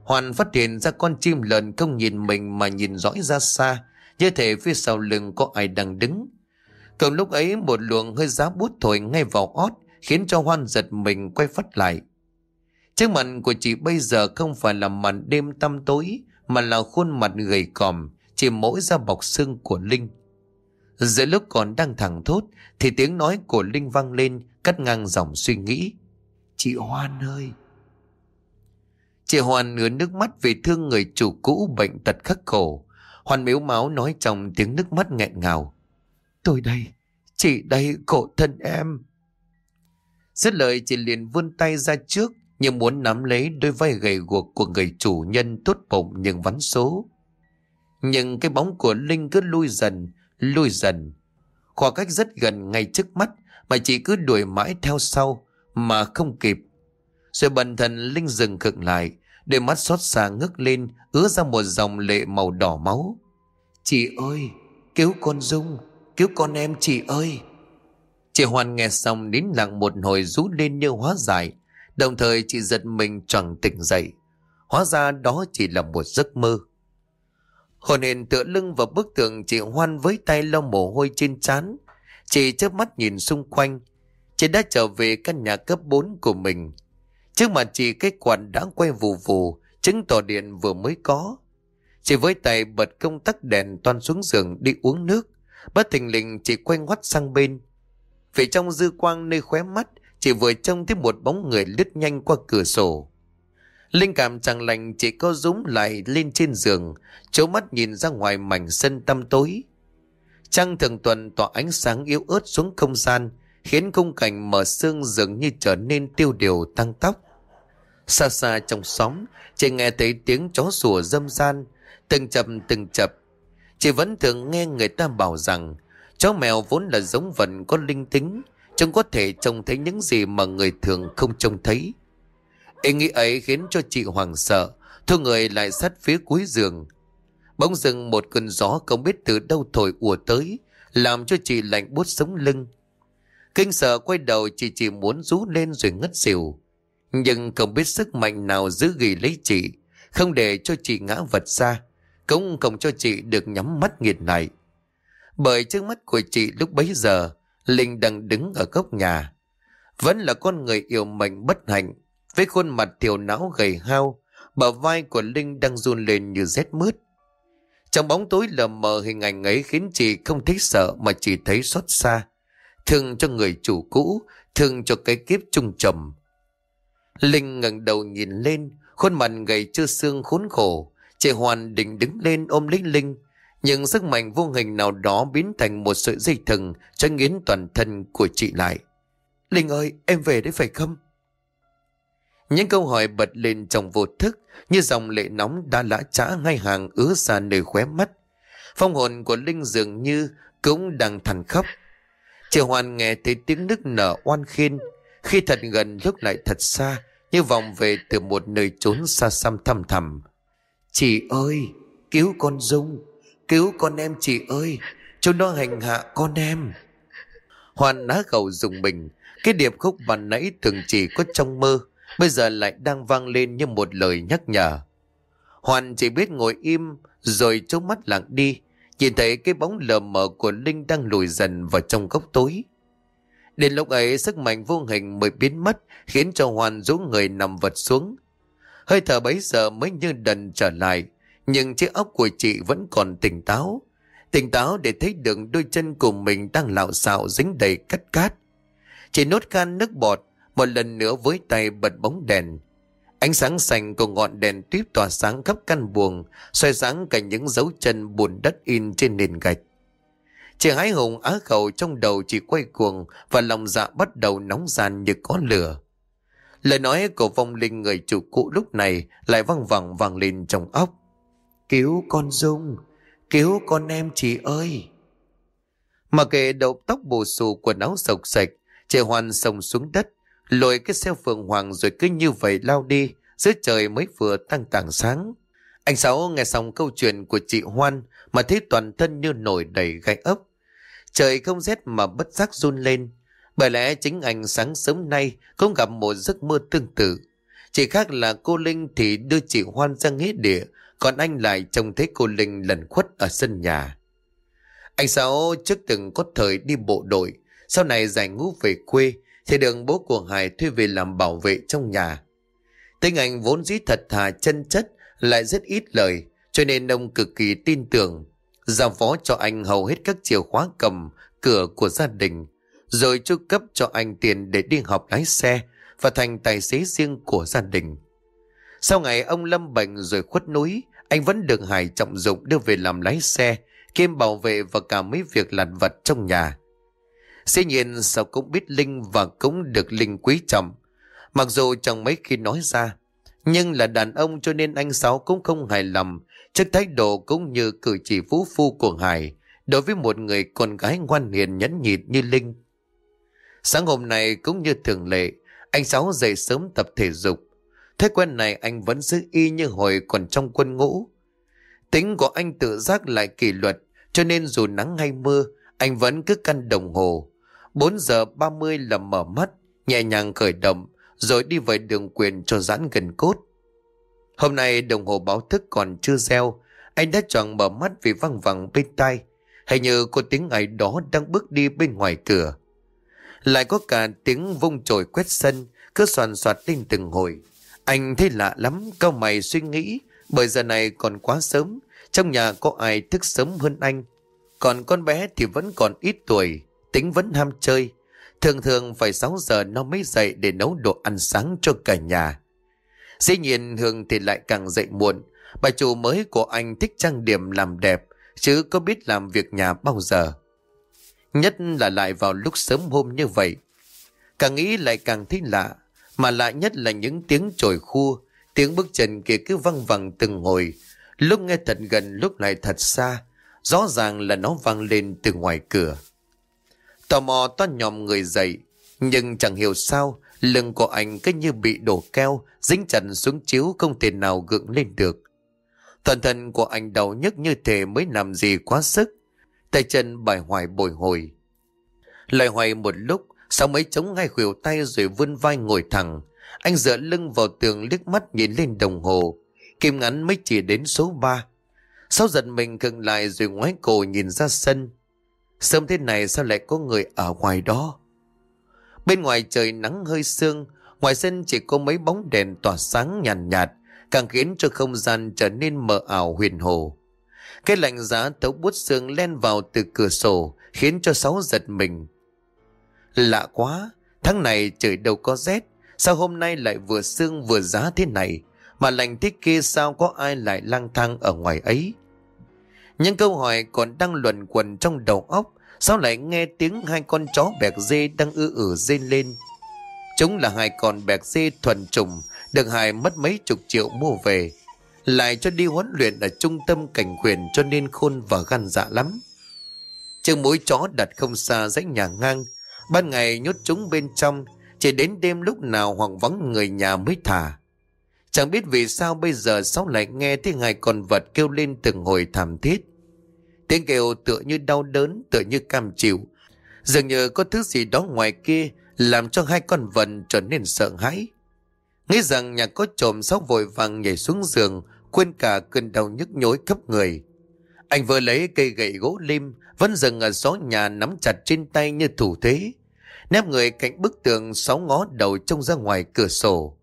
Hoàn phát hiện ra con chim lợn không nhìn mình mà nhìn dõi ra xa, Như thể phía sau lưng có ai đang đứng. Cùng lúc ấy một luồng hơi giá bút thổi ngay vào ót, Khiến cho Hoan giật mình quay phát lại. Trước mặt của chị bây giờ không phải là màn đêm tăm tối, Mà là khuôn mặt gầy còm, Chỉ mỗi da bọc xương của Linh. Giữa lúc còn đang thẳng thốt, Thì tiếng nói của Linh vang lên, Cắt ngang dòng suy nghĩ. Chị Hoan ơi! Chị Hoan ngứa nước mắt vì thương người chủ cũ bệnh tật khắc khổ. Hoan miếu máu nói trong tiếng nước mắt nghẹn ngào. Tôi đây, chị đây, khổ thân em. Dứt lời chị liền vươn tay ra trước như muốn nắm lấy đôi vai gầy guộc của người chủ nhân tốt bụng nhưng vắn số. Nhưng cái bóng của Linh cứ lui dần, lui dần. Khoảng cách rất gần ngay trước mắt mà chị cứ đuổi mãi theo sau mà không kịp. Rồi bần thần Linh dừng cực lại, đôi mắt xót xa ngước lên, ứa ra một dòng lệ màu đỏ máu. Chị ơi, cứu con Dung, Cứu con em chị ơi. Chị Hoàn nghe xong nín lặng một hồi rú lên như hóa giải. Đồng thời chị giật mình chẳng tỉnh dậy. Hóa ra đó chỉ là một giấc mơ. Hồn hển tựa lưng vào bức tường chị Hoan với tay lau mồ hôi trên trán. Chị chớp mắt nhìn xung quanh. Chị đã trở về căn nhà cấp 4 của mình. Trước mặt chị cái quạt đã quay vù vù, Chứng tỏ điện vừa mới có. Chị với tay bật công tắc đèn toan xuống giường đi uống nước. Bất thình lình chị quay ngoắt sang bên. Vì trong dư quang nơi khóe mắt, chị vừa trông thấy một bóng người lướt nhanh qua cửa sổ. Linh cảm chẳng lành chị co rúm lại lên trên giường, chố mắt nhìn ra ngoài mảnh sân tăm tối. Trăng thường tuần tỏa ánh sáng yếu ớt xuống không gian, khiến khung cảnh mở sương dường như trở nên tiêu điều tăng tóc. Xa xa trong xóm, chị nghe thấy tiếng chó sủa dâm gian, từng chập từng chập Chị vẫn thường nghe người ta bảo rằng chó mèo vốn là giống vật có linh tính, chúng có thể trông thấy những gì mà người thường không trông thấy. Ý nghĩ ấy khiến cho chị hoàng sợ, thu người lại sát phía cuối giường. Bỗng dưng một cơn gió không biết từ đâu thổi ùa tới, làm cho chị lạnh buốt sống lưng. Kinh sợ quay đầu chị chỉ muốn rú lên rồi ngất xỉu. Nhưng không biết sức mạnh nào giữ ghi lấy chị, không để cho chị ngã vật ra cũng không cho chị được nhắm mắt nghiệt này. Bởi trước mắt của chị lúc bấy giờ, Linh đang đứng ở góc nhà. Vẫn là con người yêu mệnh bất hạnh, với khuôn mặt thiểu não gầy hao, bờ vai của Linh đang run lên như rét mướt. Trong bóng tối lờ mờ hình ảnh ấy khiến chị không thấy sợ mà chỉ thấy xót xa. Thương cho người chủ cũ, thương cho cái kiếp trung trầm. Linh ngẩng đầu nhìn lên, khuôn mặt gầy chưa xương khốn khổ, Chị Hoàn định đứng lên ôm lấy Linh, nhưng sức mạnh vô hình nào đó biến thành một sợi dây thừng cho nghiến toàn thân của chị lại. Linh ơi, em về đấy phải không? Những câu hỏi bật lên trong vô thức như dòng lệ nóng đã lã trã ngay hàng ứa ra nơi khóe mắt. Phong hồn của Linh dường như cũng đang thằn khóc. Chị Hoàn nghe thấy tiếng nức nở oan khiên, khi thật gần lúc lại thật xa, như vòng về từ một nơi trốn xa xăm thăm thầm. Chị ơi, cứu con Dung, cứu con em chị ơi, chúng nó hành hạ con em. Hoàn ná gầu dùng mình, cái điệp khúc mà nãy thường chỉ có trong mơ, bây giờ lại đang vang lên như một lời nhắc nhở. Hoàn chỉ biết ngồi im, rồi trông mắt lặng đi, Nhìn thấy cái bóng lờ mờ của Linh đang lùi dần vào trong góc tối. Đến lúc ấy sức mạnh vô hình mới biến mất khiến cho Hoàn rũ người nằm vật xuống. Hơi thở bấy giờ mới như đần trở lại nhưng chiếc óc của chị vẫn còn tỉnh táo. Tỉnh táo để thấy được đôi chân của mình đang lạo xạo dính đầy cắt cát. Chị nốt can nước bọt một lần nữa với tay bật bóng đèn. Ánh sáng xanh của ngọn đèn tuyếp tỏa sáng khắp căn buồng, xoay sáng cả những dấu chân bùn đất in trên nền gạch. Chị hái hùng á khẩu trong đầu chỉ quay cuồng và lòng dạ bắt đầu nóng gian như có lửa. Lời nói của vong linh người chủ cũ lúc này lại văng vẳng vang lên trong óc. Cứu con Dung, cứu con em chị ơi. Mà kệ đầu tóc bù xù quần áo sộc sạch, chị Hoàn sông xuống đất, lội cái xe phượng hoàng rồi cứ như vậy lao đi, dưới trời mới vừa tăng tảng sáng. Anh Sáu nghe xong câu chuyện của chị Hoan mà thấy toàn thân như nổi đầy gai ấp Trời không rét mà bất giác run lên. Bởi lẽ chính anh sáng sớm nay cũng gặp một giấc mơ tương tự. Chỉ khác là cô Linh thì đưa chị Hoan ra nghĩa địa, còn anh lại trông thấy cô Linh lần khuất ở sân nhà. Anh Sáu trước từng có thời đi bộ đội, sau này giải ngũ về quê, thì được bố của Hải thuê về làm bảo vệ trong nhà. tính anh vốn dĩ thật thà chân chất, lại rất ít lời, cho nên ông cực kỳ tin tưởng. Giao phó cho anh hầu hết các chìa khóa cầm, cửa của gia đình, rồi chu cấp cho anh tiền để đi học lái xe và thành tài xế riêng của gia đình. Sau ngày ông lâm bệnh rồi khuất núi, anh vẫn được Hải trọng dụng đưa về làm lái xe, kiêm bảo vệ và cả mấy việc lặt vặt trong nhà. Dĩ nhiên sao cũng biết Linh và cũng được Linh quý trọng. Mặc dù chẳng mấy khi nói ra, nhưng là đàn ông cho nên anh Sáu cũng không hài lòng trước thái độ cũng như cử chỉ phú phu của Hải đối với một người con gái ngoan hiền nhẫn nhịn như Linh. Sáng hôm nay cũng như thường lệ, anh Sáu dậy sớm tập thể dục. Thói quen này anh vẫn giữ y như hồi còn trong quân ngũ. Tính của anh tự giác lại kỷ luật, cho nên dù nắng hay mưa, anh vẫn cứ căn đồng hồ. 4 giờ 30 là mở mắt, nhẹ nhàng khởi động, rồi đi về đường quyền cho giãn gần cốt. Hôm nay đồng hồ báo thức còn chưa reo, anh đã chọn mở mắt vì văng vẳng bên tai. Hay như có tiếng ai đó đang bước đi bên ngoài cửa. Lại có cả tiếng vung chổi quét sân, cứ soàn soạt lên từng hồi. Anh thấy lạ lắm, cao mày suy nghĩ, bởi giờ này còn quá sớm, trong nhà có ai thức sớm hơn anh. Còn con bé thì vẫn còn ít tuổi, tính vẫn ham chơi. Thường thường phải 6 giờ nó mới dậy để nấu đồ ăn sáng cho cả nhà. Dĩ nhiên Hương thì lại càng dậy muộn. Bà chủ mới của anh thích trang điểm làm đẹp, chứ có biết làm việc nhà bao giờ. Nhất là lại vào lúc sớm hôm như vậy. Càng nghĩ lại càng thấy lạ, mà lạ nhất là những tiếng trồi khua, tiếng bước chân kia cứ văng vẳng từng hồi, lúc nghe thật gần lúc lại thật xa, rõ ràng là nó vang lên từ ngoài cửa. Tò mò toan nhòm người dậy, nhưng chẳng hiểu sao, lưng của anh cứ như bị đổ keo, dính chặt xuống chiếu không thể nào gượng lên được. Toàn thân của anh đau nhức như thể mới làm gì quá sức, tay chân bài hoài bồi hồi. Lại hoài một lúc, sau mấy chống ngay khuỷu tay rồi vươn vai ngồi thẳng, anh dựa lưng vào tường liếc mắt nhìn lên đồng hồ, kim ngắn mới chỉ đến số 3. Sau giật mình khựng lại rồi ngoái cổ nhìn ra sân. Sớm thế này sao lại có người ở ngoài đó? Bên ngoài trời nắng hơi sương, ngoài sân chỉ có mấy bóng đèn tỏa sáng nhàn nhạt, nhạt, càng khiến cho không gian trở nên mờ ảo huyền hồ. Cái lạnh giá tấu bút xương len vào từ cửa sổ, khiến cho Sáu giật mình. Lạ quá, tháng này trời đâu có rét, sao hôm nay lại vừa sương vừa giá thế này, mà lạnh thế kia sao có ai lại lang thang ở ngoài ấy? Những câu hỏi còn đang luẩn quẩn trong đầu óc, sao lại nghe tiếng hai con chó bẹc dê đang ư ử rên lên? Chúng là hai con bẹc dê thuần trùng, được Hải mất mấy chục triệu mua về. Lại cho đi huấn luyện ở trung tâm cảnh quyền cho nên khôn và gan dạ lắm. Trường mũi chó đặt không xa dãy nhà ngang, ban ngày nhốt chúng bên trong, chỉ đến đêm lúc nào hoặc vắng người nhà mới thả. Chẳng biết vì sao bây giờ Sáu lại nghe tiếng ngài con vật kêu lên từng hồi thảm thiết. Tiếng kêu tựa như đau đớn, tựa như cam chịu. Dường như có thứ gì đó ngoài kia làm cho hai con vật trở nên sợ hãi. Nghĩ rằng nhà có trộm Sáu vội vàng nhảy xuống giường, quên cả cơn đau nhức nhối khắp người. Anh vừa lấy cây gậy gỗ lim, vẫn dừng ở xó nhà nắm chặt trên tay như thủ thế. Nép người cạnh bức tường sáu ngó đầu trông ra ngoài cửa sổ.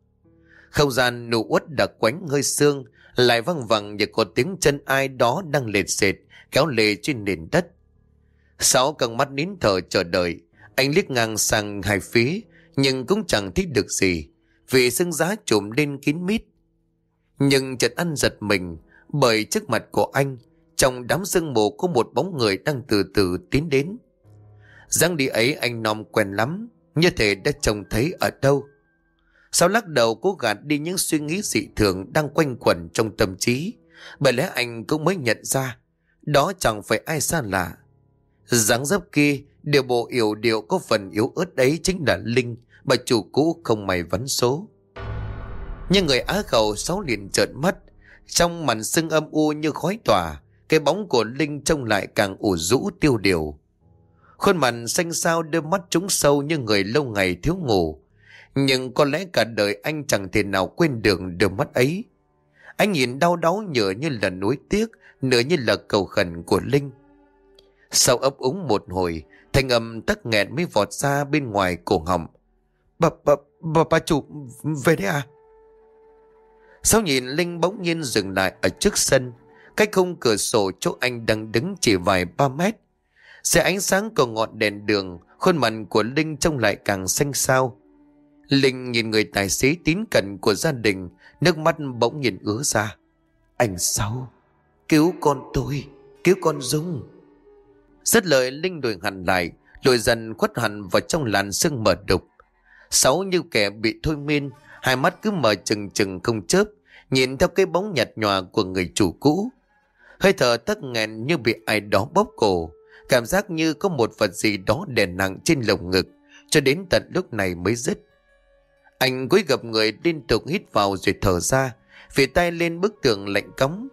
Không gian nụ uất đặc quánh hơi sương, lại văng vẳng như có tiếng chân ai đó đang lệt sệt, kéo lê trên nền đất. Sáu căng mắt nín thở chờ đợi, anh liếc ngang sang hai phía, nhưng cũng chẳng thích được gì, vì sưng giá trùm lên kín mít. Nhưng chợt ăn giật mình, bởi trước mặt của anh, trong đám sương mù có một bóng người đang từ từ tiến đến. dáng đi ấy anh nom quen lắm, như thể đã trông thấy ở đâu. Sau lắc đầu cố gạt đi những suy nghĩ dị thường đang quanh quẩn trong tâm trí, bởi lẽ anh cũng mới nhận ra, đó chẳng phải ai xa lạ. dáng dấp kia, điều bộ yểu điệu có phần yếu ớt đấy chính là Linh, bà chủ cũ không may vắn số. Nhưng người Á khẩu sáu liền trợn mắt, trong màn sưng âm u như khói tỏa, cái bóng của Linh trông lại càng ủ rũ tiêu điều. Khuôn mặt xanh xao đôi mắt trúng sâu như người lâu ngày thiếu ngủ. Nhưng có lẽ cả đời anh chẳng thể nào quên được đôi mắt ấy. Anh nhìn đau đớn nhựa như là nối tiếc, nửa như là cầu khẩn của Linh. Sau ấp úng một hồi, thanh âm tắc nghẹn mới vọt ra bên ngoài cổ họng. Bà, bà, bà, bà chủ, về đấy à? Sau nhìn Linh bỗng nhiên dừng lại ở trước sân, Cách khung cửa sổ chỗ anh đang đứng chỉ vài ba mét. Xe ánh sáng của ngọn đèn đường, khuôn mặt của Linh trông lại càng xanh xao. Linh nhìn người tài xế tín cận của gia đình, nước mắt bỗng nhìn ứa ra. Anh Sáu, cứu con tôi, cứu con Dung. Rất lời Linh đổi hẳn lại, lùi dần khuất hẳn vào trong làn sương mờ đục. Sáu như kẻ bị thôi miên, hai mắt cứ mở chừng chừng không chớp, nhìn theo cái bóng nhạt nhòa của người chủ cũ. Hơi thở tắc nghẹn như bị ai đó bóp cổ. Cảm giác như có một vật gì đó đè nặng trên lồng ngực. Cho đến tận lúc này mới dứt. Anh cúi gặp người liên tục hít vào rồi thở ra. Phía tay lên bức tường lạnh cống.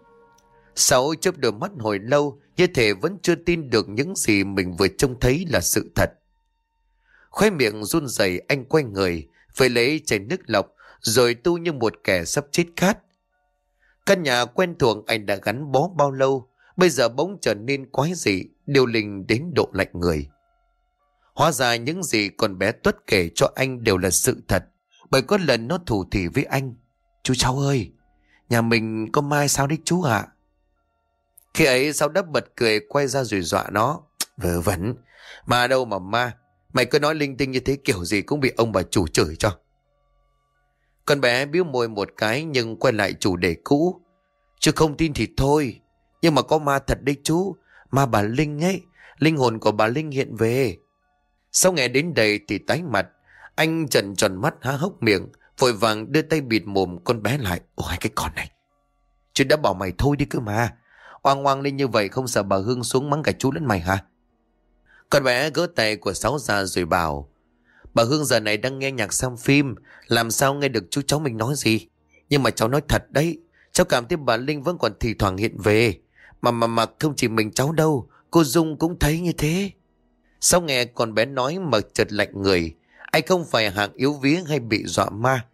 Sáu chớp đôi mắt hồi lâu như thể vẫn chưa tin được những gì mình vừa trông thấy là sự thật. Khoe miệng run rẩy anh quay người, phải lấy chai nước lọc, rồi tu như một kẻ sắp chết khát. Căn nhà quen thuộc anh đã gắn bó bao lâu, bây giờ bỗng trở nên quái dị, điều linh đến độ lạnh người. Hóa ra những gì con bé tuất kể cho anh đều là sự thật, bởi có lần nó thủ thỉ với anh. Chú cháu ơi, nhà mình có mai sao đấy chú ạ? Khi ấy sao đắp bật cười quay ra rồi dọa nó. Vớ vẩn, mà đâu mà ma, mày cứ nói linh tinh như thế kiểu gì cũng bị ông bà chủ chửi cho. Con bé biếu môi một cái nhưng quay lại chủ đề cũ. Chứ không tin thì thôi. Nhưng mà có ma thật đấy chú. Ma bà Linh ấy. Linh hồn của bà Linh hiện về. Sau nghe đến đây thì tái mặt. Anh trần tròn mắt há hốc miệng. Vội vàng đưa tay bịt mồm con bé lại. Ôi cái con này. Chứ đã bảo mày thôi đi cơ mà. Oang oang lên như vậy không sợ bà Hương xuống mắng cả chú lẫn mày hả? Con bé gỡ tay của Sáu ra rồi bảo. Bà Hương giờ này đang nghe nhạc xem phim, Làm sao nghe được chú cháu mình nói gì? Nhưng mà cháu nói thật đấy, Cháu cảm thấy bà Linh vẫn còn thì thoảng hiện về. Mà mà mà không chỉ mình cháu đâu, Cô Dung cũng thấy như thế. Sau nghe con bé nói mà chợt lạnh người Anh không phải hạng yếu vía hay bị dọa ma.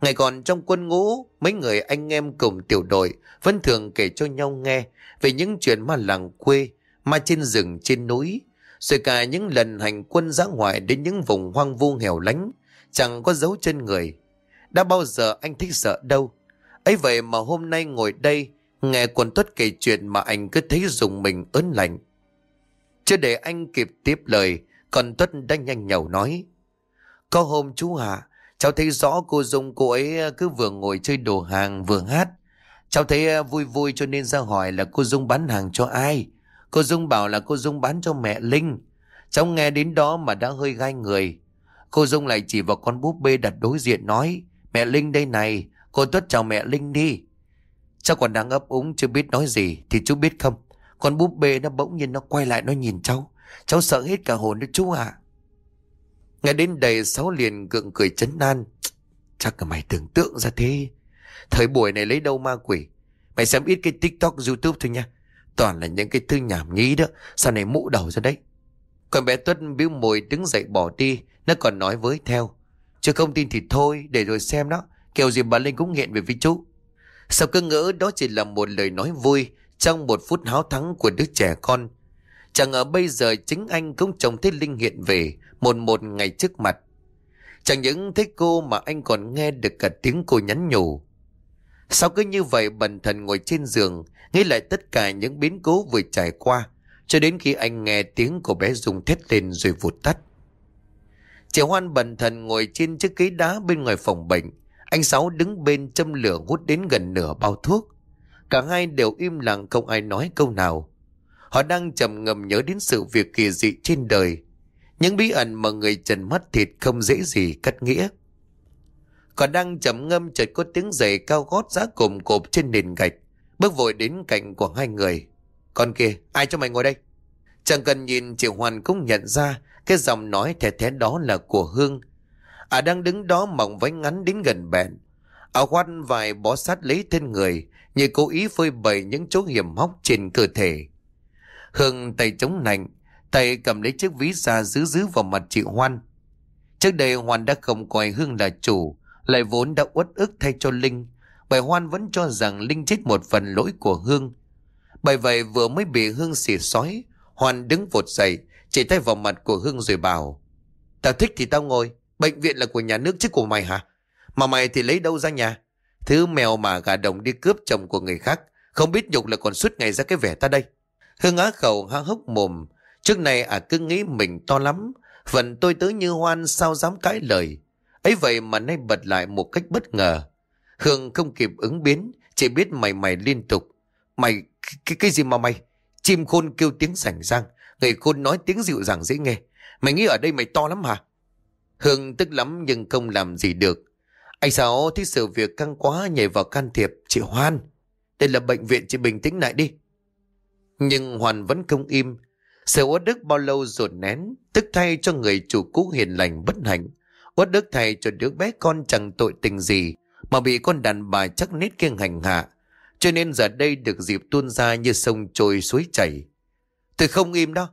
Ngày còn trong quân ngũ, Mấy người anh em cùng tiểu đội Vẫn thường kể cho nhau nghe Về những chuyện ma làng quê, Ma trên rừng, trên núi rồi cả những lần hành quân ra ngoài đến những vùng hoang vu hẻo lánh, chẳng có dấu chân người. Đã bao giờ anh thích sợ đâu. ấy vậy mà hôm nay ngồi đây, nghe quần tuất kể chuyện mà anh cứ thấy dùng mình ớn lạnh. Chưa để anh kịp tiếp lời, còn tuất đã nhanh nhẩu nói. Có hôm chú hạ cháu thấy rõ cô Dung cô ấy cứ vừa ngồi chơi đồ hàng vừa hát. Cháu thấy vui vui cho nên ra hỏi là cô Dung bán hàng cho ai. Cô Dung bảo là cô Dung bán cho mẹ Linh. Cháu nghe đến đó mà đã hơi gai người. Cô Dung lại chỉ vào con búp bê đặt đối diện nói. Mẹ Linh đây này, cô Tuất chào mẹ Linh đi. Cháu còn đang ấp úng chưa biết nói gì thì chú biết không. Con búp bê nó bỗng nhiên nó quay lại nó nhìn cháu. Cháu sợ hết cả hồn đấy chú ạ. Nghe đến đây Sáu liền gượng cười chấn an. Chắc là mày tưởng tượng ra thế. Thời buổi này lấy đâu ma quỷ. Mày xem ít cái TikTok, YouTube thôi nha. Toàn là những cái thứ nhảm nhí đó Sau này mũ đầu ra đấy Còn bé Tuất biếu môi đứng dậy bỏ đi Nó còn nói với theo, Chứ không tin thì thôi, để rồi xem đó Kiểu gì bà Linh cũng nghiện về với chú Sao cứ ngỡ đó chỉ là một lời nói vui trong một phút háo thắng của đứa trẻ con. Chẳng ngờ bây giờ chính anh cũng trông thấy Linh hiện về một một ngày trước mặt. Chẳng những thấy cô mà anh còn nghe được cả tiếng cô nhắn nhủ. Sao cứ như vậy bần thần ngồi trên giường, nghĩ lại tất cả những biến cố vừa trải qua, cho đến khi anh nghe tiếng của bé Dung thét lên rồi vụt tắt. Chị Hoan bần thần ngồi trên chiếc ghế đá bên ngoài phòng bệnh, anh Sáu đứng bên châm lửa hút đến gần nửa bao thuốc. Cả hai đều im lặng không ai nói câu nào. Họ đang trầm ngầm nhớ đến sự việc kỳ dị trên đời. Những bí ẩn mà người trần mắt thịt không dễ gì cắt nghĩa. Còn đang chậm ngâm chợt có tiếng giày cao gót giá cồm cộp trên nền gạch. Bước vội đến cạnh của hai người. Con kia, ai cho mày ngồi đây? Chẳng cần nhìn chị Hoàn cũng nhận ra cái giọng nói thẻ thẻ đó là của Hương. À đang đứng đó mỏng váy ngắn đến gần bẹn. Áo khoát vài bó sát lấy thân người như cố ý phơi bày những chỗ hiểm hóc trên cơ thể. Hương tay chống nạnh, tay cầm lấy chiếc ví ra giữ giữ vào mặt chị Hoan. Trước đây Hoan đã không coi Hương là chủ, lại vốn đã uất ức thay cho Linh. Bởi Hoan vẫn cho rằng Linh chết một phần lỗi của Hương. Bởi vậy vừa mới bị Hương xỉ sói, Hoan đứng vột dậy, chỉ tay vào mặt của Hương rồi bảo. Tao thích thì tao ngồi, bệnh viện là của nhà nước chứ của mày hả? Mà mày thì lấy đâu ra nhà? Thứ mèo mà gà đồng đi cướp chồng của người khác, không biết nhục là còn suốt ngày ra cái vẻ ta đây. Hương á khẩu há hốc mồm, trước này à cứ nghĩ mình to lắm, phần tôi tới như hoan sao dám cãi lời ấy vậy mà nay bật lại một cách bất ngờ. Hương không kịp ứng biến, chỉ biết mày mày liên tục. Mày, cái, cái gì mà mày? Chim khôn kêu tiếng rảnh rang, người khôn nói tiếng dịu dàng dễ nghe. Mày nghĩ ở đây mày to lắm hả? Hương tức lắm nhưng không làm gì được. Anh Sáu thấy sự việc căng quá nhảy vào can thiệp. Chị Hoan, đây là bệnh viện chị bình tĩnh lại đi. Nhưng Hoàn vẫn không im. Sự uất đức bao lâu dồn nén, tức thay cho người chủ cũ hiền lành bất hạnh quất đức thầy cho đứa bé con chẳng tội tình gì, mà bị con đàn bà chắc nết kiêng hành hạ. Cho nên giờ đây được dịp tuôn ra như sông trôi suối chảy. Tôi không im đâu.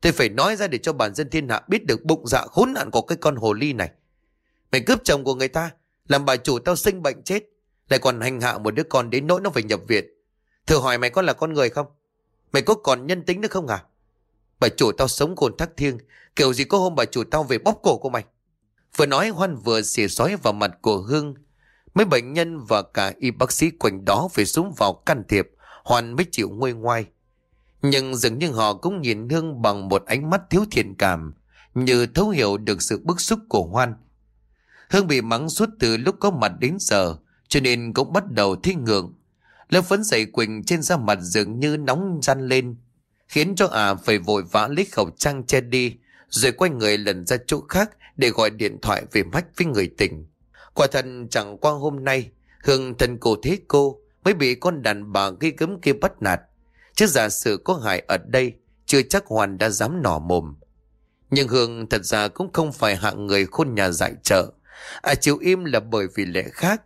Tôi phải nói ra để cho bản dân thiên hạ biết được bụng dạ khốn nạn của cái con hồ ly này. Mày cướp chồng của người ta, làm bà chủ tao sinh bệnh chết, lại còn hành hạ một đứa con đến nỗi nó phải nhập viện. Thử hỏi mày có là con người không? Mày có còn nhân tính nữa không à? Bà chủ tao sống cồn thắc thiêng, kiểu gì có hôm bà chủ tao về bóp cổ của mày. Vừa nói Hoan vừa xỉa sói vào mặt của Hương. Mấy bệnh nhân và cả y bác sĩ quanh đó phải xuống vào can thiệp, Hoan mới chịu nguôi ngoai. Nhưng dường như họ cũng nhìn Hương bằng một ánh mắt thiếu thiện cảm, như thấu hiểu được sự bức xúc của Hoan. Hương bị mắng suốt từ lúc có mặt đến giờ, cho nên cũng bắt đầu thi ngượng. Lớp phấn dày quỳnh trên da mặt dường như nóng răn lên, khiến cho à phải vội vã lấy khẩu trang che đi, rồi quay người lần ra chỗ khác để gọi điện thoại về mách với người tình. Quả thật chẳng qua hôm nay, Hương thân cô thế cô mới bị con đàn bà ghi gấm kia bắt nạt. Chứ giả sử có hại ở đây, chưa chắc Hoàn đã dám nỏ mồm. Nhưng Hương thật ra cũng không phải hạng người khôn nhà dạy trợ. À chịu im là bởi vì lẽ khác,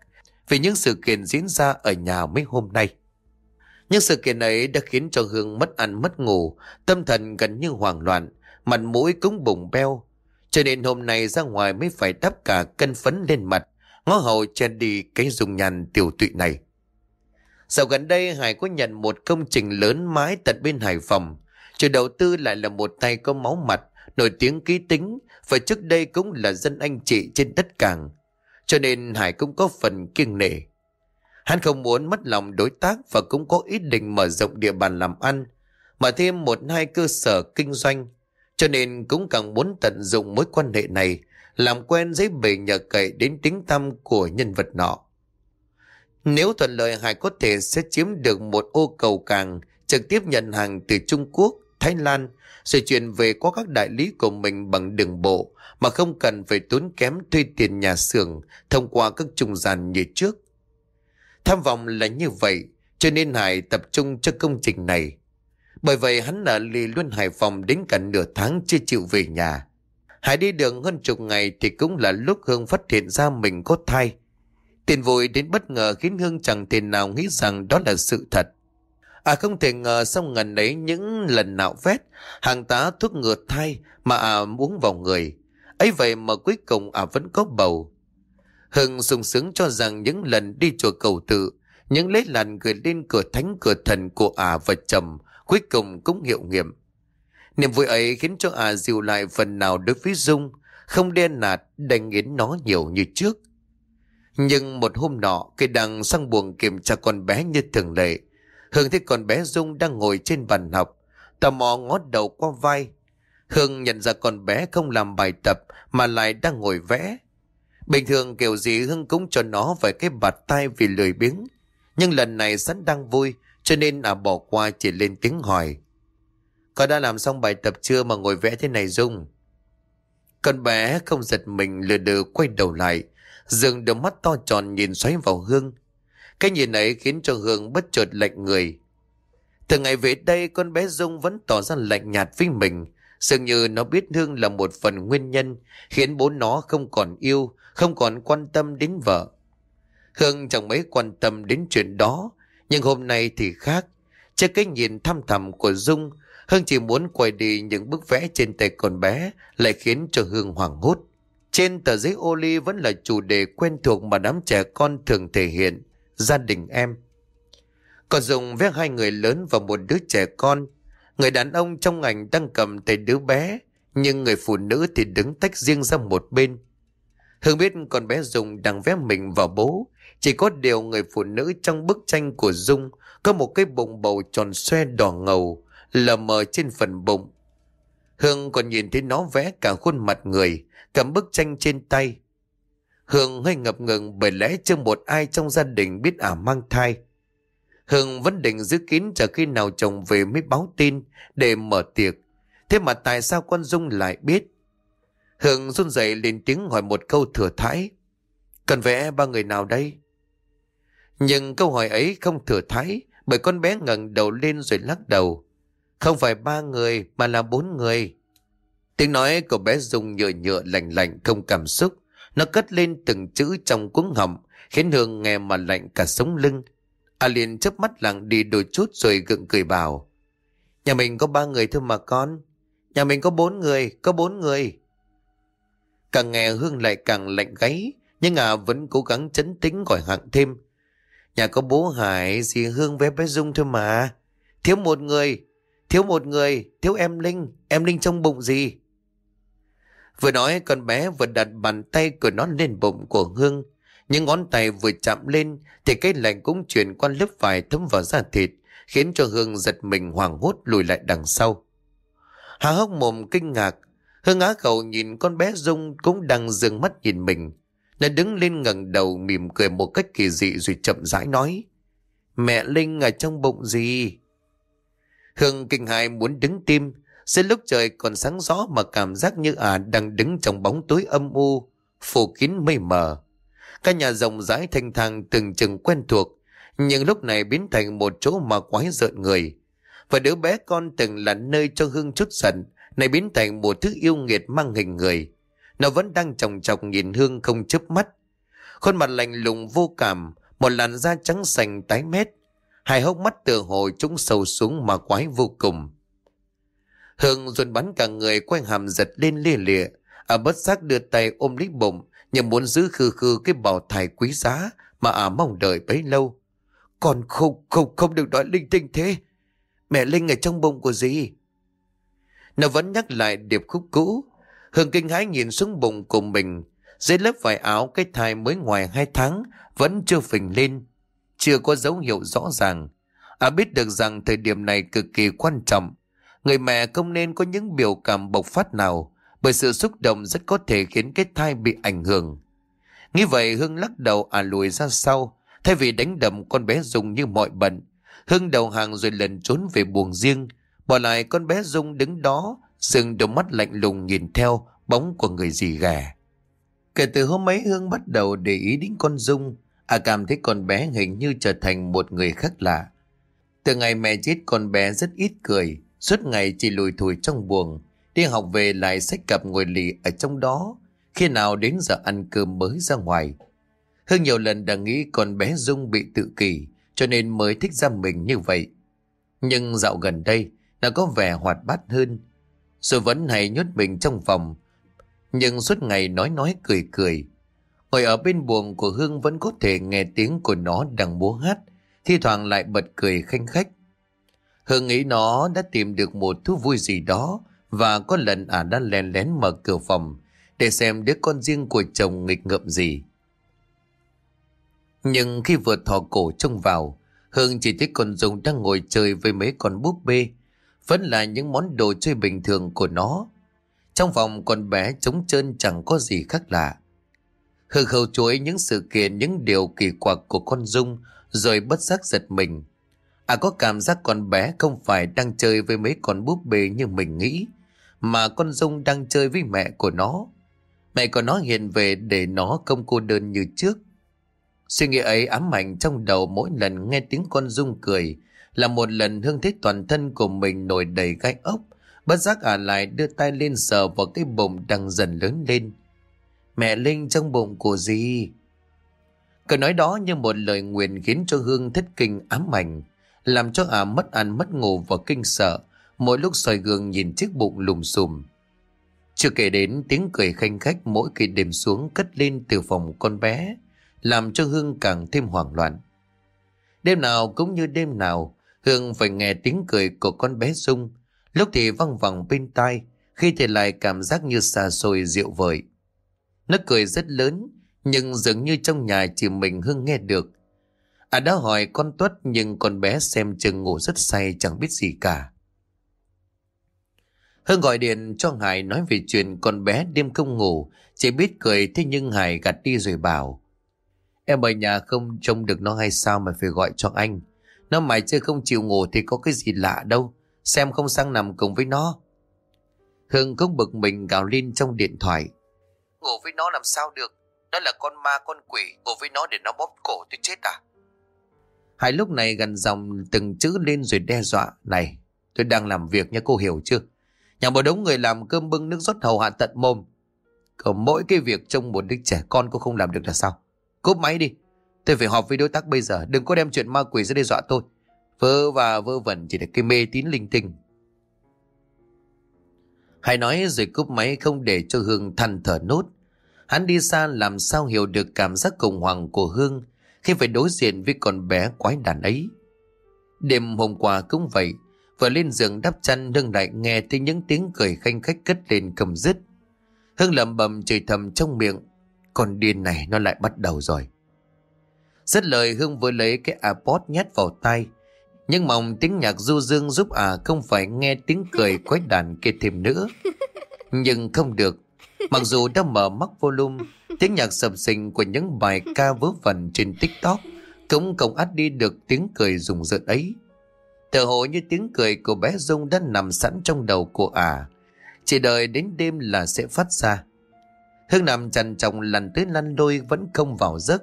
vì những sự kiện diễn ra ở nhà mấy hôm nay. Những sự kiện ấy đã khiến cho Hương mất ăn mất ngủ, tâm thần gần như hoảng loạn, mặt mũi cũng bùng beo. Cho nên hôm nay ra ngoài mới phải đắp cả cân phấn lên mặt, ngó hậu che đi cái dùng nhàn tiểu tụy này. Dạo gần đây Hải có nhận một công trình lớn mái tận bên Hải Phòng. Chủ đầu tư lại là một tay có máu mặt, nổi tiếng ký tính, và trước đây cũng là dân anh chị trên đất cảng. Cho nên Hải cũng có phần kiêng nể. Hắn không muốn mất lòng đối tác và cũng có ý định mở rộng địa bàn làm ăn, mở thêm một hai cơ sở kinh doanh. Cho nên cũng càng muốn tận dụng mối quan hệ này, làm quen giấy bề nhờ cậy đến tính tâm của nhân vật nọ. Nếu thuận lợi Hải có thể sẽ chiếm được một ô cầu càng trực tiếp nhận hàng từ Trung Quốc, Thái Lan rồi chuyển về qua các đại lý của mình bằng đường bộ mà không cần phải tốn kém thuê tiền nhà xưởng thông qua các trung gian như trước. Tham vọng là như vậy cho nên Hải tập trung cho công trình này. Bởi vậy hắn ở lì luôn Hải Phòng đến cả nửa tháng chưa chịu về nhà. Hải đi đường hơn chục ngày thì cũng là lúc Hương phát hiện ra mình có thai. Tiền vội đến bất ngờ khiến Hương chẳng thể nào nghĩ rằng đó là sự thật. À không thể ngờ sau ngần ấy những lần nạo vét, hàng tá thuốc ngừa thai mà à uống vào người. ấy vậy mà cuối cùng à vẫn có bầu. Hưng sung sướng cho rằng những lần đi chùa cầu tự, Những lấy làn gửi lên cửa thánh cửa thần của ả và chồng cuối cùng cũng hiệu nghiệm. Niềm vui ấy khiến cho à dịu lại phần nào đối với Dung, không đen nạt đành nghiến nó nhiều như trước. Nhưng một hôm nọ, khi đang sang buồng kiểm tra con bé như thường lệ, Hương thấy con bé Dung đang ngồi trên bàn học, tò mò ngót đầu qua vai. Hương nhận ra con bé không làm bài tập mà lại đang ngồi vẽ. Bình thường kiểu gì Hương cũng cho nó vài cái bạt tay vì lười biếng. Nhưng lần này sẵn đang vui cho nên à bỏ qua chỉ lên tiếng hỏi. Con đã làm xong bài tập chưa mà ngồi vẽ thế này Dung? Con bé không giật mình lừa đừ quay đầu lại, dường đôi mắt to tròn nhìn xoáy vào Hương. Cái nhìn ấy khiến cho Hương bất chợt lạnh người. Từ ngày về đây con bé Dung vẫn tỏ ra lạnh nhạt với mình, dường như nó biết Hương là một phần nguyên nhân khiến bố nó không còn yêu, không còn quan tâm đến vợ. Hương chẳng mấy quan tâm đến chuyện đó, nhưng hôm nay thì khác. Trước cái nhìn thăm thầm của Dung, Hương chỉ muốn quay đi những bức vẽ trên tay con bé lại khiến cho Hương hoảng hốt. Trên tờ giấy ô ly vẫn là chủ đề quen thuộc mà đám trẻ con thường thể hiện, gia đình em. Còn dùng vẽ hai người lớn và một đứa trẻ con. Người đàn ông trong ảnh đang cầm tay đứa bé, nhưng người phụ nữ thì đứng tách riêng ra một bên. Hương biết con bé Dung đang vẽ mình vào bố, chỉ có điều người phụ nữ trong bức tranh của Dung có một cái bụng bầu tròn xoe đỏ ngầu, lờ mờ trên phần bụng. Hương còn nhìn thấy nó vẽ cả khuôn mặt người, cầm bức tranh trên tay. Hương hơi ngập ngừng bởi lẽ chưa một ai trong gia đình biết ả mang thai. Hương vẫn định giữ kín chờ khi nào chồng về mới báo tin để mở tiệc. Thế mà tại sao con Dung lại biết? Hương run rẩy lên tiếng hỏi một câu thừa thãi. Cần vẽ ba người nào đây? Nhưng câu hỏi ấy không thừa thái bởi con bé ngẩng đầu lên rồi lắc đầu. Không phải ba người mà là bốn người. Tiếng nói của bé Dung nhựa nhựa lạnh lạnh không cảm xúc. Nó cất lên từng chữ trong cuống họng khiến Hương nghe mà lạnh cả sống lưng. A liền chớp mắt lặng đi đôi chút rồi gượng cười bảo. Nhà mình có ba người thôi mà con. Nhà mình có bốn người, có bốn người. Càng nghe Hương lại càng lạnh gáy, nhưng à vẫn cố gắng chấn tĩnh gọi hạng thêm. Nhà có bố Hải, dì Hương với bé Dung thôi mà. Thiếu một người, thiếu một người, thiếu em Linh, em Linh trong bụng gì? Vừa nói con bé vừa đặt bàn tay của nó lên bụng của Hương. Những ngón tay vừa chạm lên thì cái lạnh cũng chuyển qua lớp vải thấm vào da thịt, khiến cho Hương giật mình hoảng hốt lùi lại đằng sau. Hà hốc mồm kinh ngạc, Hương á khẩu nhìn con bé Dung cũng đang dừng mắt nhìn mình. Nó đứng lên ngẩng đầu mỉm cười một cách kỳ dị rồi chậm rãi nói. Mẹ Linh ở trong bụng gì? Hương kinh hài muốn đứng tim. Giữa lúc trời còn sáng gió mà cảm giác như à đang đứng trong bóng tối âm u, phủ kín mây mờ. Các nhà rộng rãi thanh thang từng chừng quen thuộc, nhưng lúc này biến thành một chỗ mà quái rợn người. Và đứa bé con từng là nơi cho Hương chút giận, này biến thành một thứ yêu nghiệt mang hình người. Nó vẫn đang chồng chọc nhìn Hương không chớp mắt. Khuôn mặt lạnh lùng vô cảm, một làn da trắng xanh tái mét. Hai hốc mắt tựa hồ trúng sâu xuống mà quái vô cùng. Hương dồn bắn cả người quay hàm giật lên lia lịa. Ở bất giác đưa tay ôm lấy bụng, nhằm muốn giữ khư khư cái bảo thai quý giá mà à mong đợi bấy lâu. Còn không, không, không được nói linh tinh thế. Mẹ Linh ở trong bụng của gì? Nó vẫn nhắc lại điệp khúc cũ. Hương kinh hãi nhìn xuống bụng của mình. Dưới lớp vải áo cái thai mới ngoài hai tháng vẫn chưa phình lên. Chưa có dấu hiệu rõ ràng. À biết được rằng thời điểm này cực kỳ quan trọng. Người mẹ không nên có những biểu cảm bộc phát nào bởi sự xúc động rất có thể khiến cái thai bị ảnh hưởng. Nghĩ vậy Hương lắc đầu à lùi ra sau thay vì đánh đầm con bé dung như mọi bận. Hương đầu hàng rồi lần trốn về buồng riêng Bỏ lại con bé Dung đứng đó, sừng đôi mắt lạnh lùng nhìn theo bóng của người dì ghẻ. Kể từ hôm ấy Hương bắt đầu để ý đến con Dung, à cảm thấy con bé hình như trở thành một người khác lạ. Từ ngày mẹ chết con bé rất ít cười, suốt ngày chỉ lùi thủi trong buồng, đi học về lại sách cặp ngồi lì ở trong đó, khi nào đến giờ ăn cơm mới ra ngoài. Hương nhiều lần đã nghĩ con bé Dung bị tự kỷ, cho nên mới thích ra mình như vậy. Nhưng dạo gần đây, đã có vẻ hoạt bát hơn. Rồi vẫn hay nhốt mình trong phòng. Nhưng suốt ngày nói nói cười cười. Ngồi ở bên buồng của Hương vẫn có thể nghe tiếng của nó đang múa hát. thi thoảng lại bật cười khanh khách. Hương nghĩ nó đã tìm được một thú vui gì đó và có lần ả đã lén lén mở cửa phòng để xem đứa con riêng của chồng nghịch ngợm gì. Nhưng khi vừa thò cổ trông vào, Hương chỉ thấy con Dung đang ngồi chơi với mấy con búp bê, vẫn là những món đồ chơi bình thường của nó. Trong phòng con bé trống trơn chẳng có gì khác lạ. Hương khâu chuối những sự kiện, những điều kỳ quặc của con Dung, rồi bất giác giật mình. À có cảm giác con bé không phải đang chơi với mấy con búp bê như mình nghĩ, mà con Dung đang chơi với mẹ của nó. Mẹ của nó hiện về để nó không cô đơn như trước. Suy nghĩ ấy ám ảnh trong đầu mỗi lần nghe tiếng con Dung cười là một lần hương thấy toàn thân của mình nổi đầy gai ốc. Bất giác ả lại đưa tay lên sờ vào cái bụng đang dần lớn lên. Mẹ Linh trong bụng của gì? Câu nói đó như một lời nguyện khiến cho Hương thất kinh ám ảnh, làm cho ả mất ăn mất ngủ và kinh sợ, mỗi lúc soi gương nhìn chiếc bụng lùm xùm. Chưa kể đến tiếng cười khanh khách mỗi khi đêm xuống cất lên từ phòng con bé, làm cho Hương càng thêm hoảng loạn. Đêm nào cũng như đêm nào, Hương phải nghe tiếng cười của con bé Dung, lúc thì văng vẳng bên tai, khi thì lại cảm giác như xa xôi rượu vời. Nó cười rất lớn, nhưng dường như trong nhà chỉ mình Hương nghe được. À đã hỏi con Tuất nhưng con bé xem chừng ngủ rất say chẳng biết gì cả. Hương gọi điện cho Hải nói về chuyện con bé đêm không ngủ, chỉ biết cười thế nhưng Hải gạt đi rồi bảo. Em ở nhà không trông được nó hay sao mà phải gọi cho anh. Nó mày chơi không chịu ngủ thì có cái gì lạ đâu, xem không sang nằm cùng với nó. Hương cũng bực mình gào lên trong điện thoại. Ngủ với nó làm sao được, đó là con ma con quỷ, ngủ với nó để nó bóp cổ tôi chết à. Hải lúc này gần dòng từng chữ lên rồi đe dọa. Này, tôi đang làm việc nha cô hiểu chưa? Nhà một đống người làm cơm bưng nước rót hầu hạ tận mồm. Còn mỗi cái việc trông một đứa trẻ con cô không làm được là sao? Cúp máy đi. Tôi phải họp với đối tác bây giờ. Đừng có đem chuyện ma quỷ ra đe dọa tôi. Vơ và vơ vẩn chỉ là cái mê tín linh tinh. Hãy nói rồi cúp máy không để cho Hương than thở nốt. Hắn đi xa làm sao hiểu được cảm giác khủng hoảng của Hương khi phải đối diện với con bé quái đàn ấy. Đêm hôm qua cũng vậy, vừa lên giường đắp chăn Hương lại nghe thấy những tiếng cười khanh khách cất lên cầm dứt. Hương lẩm bẩm chửi thầm trong miệng, con điên này nó lại bắt đầu rồi. Rất lời Hương vừa lấy cái iPod nhét vào tay, nhưng mong tiếng nhạc du dương giúp à không phải nghe tiếng cười quái đàn kia thêm nữa. Nhưng không được, mặc dù đã mở mắc volume, tiếng nhạc sập sình của những bài ca vớ vẩn trên TikTok cũng không át đi được tiếng cười rùng rợn ấy. Tờ hồ như tiếng cười của bé Dung đã nằm sẵn trong đầu của à, chỉ đợi đến đêm là sẽ phát ra. Hương nằm chằn chồng lần tới lăn đôi vẫn không vào giấc.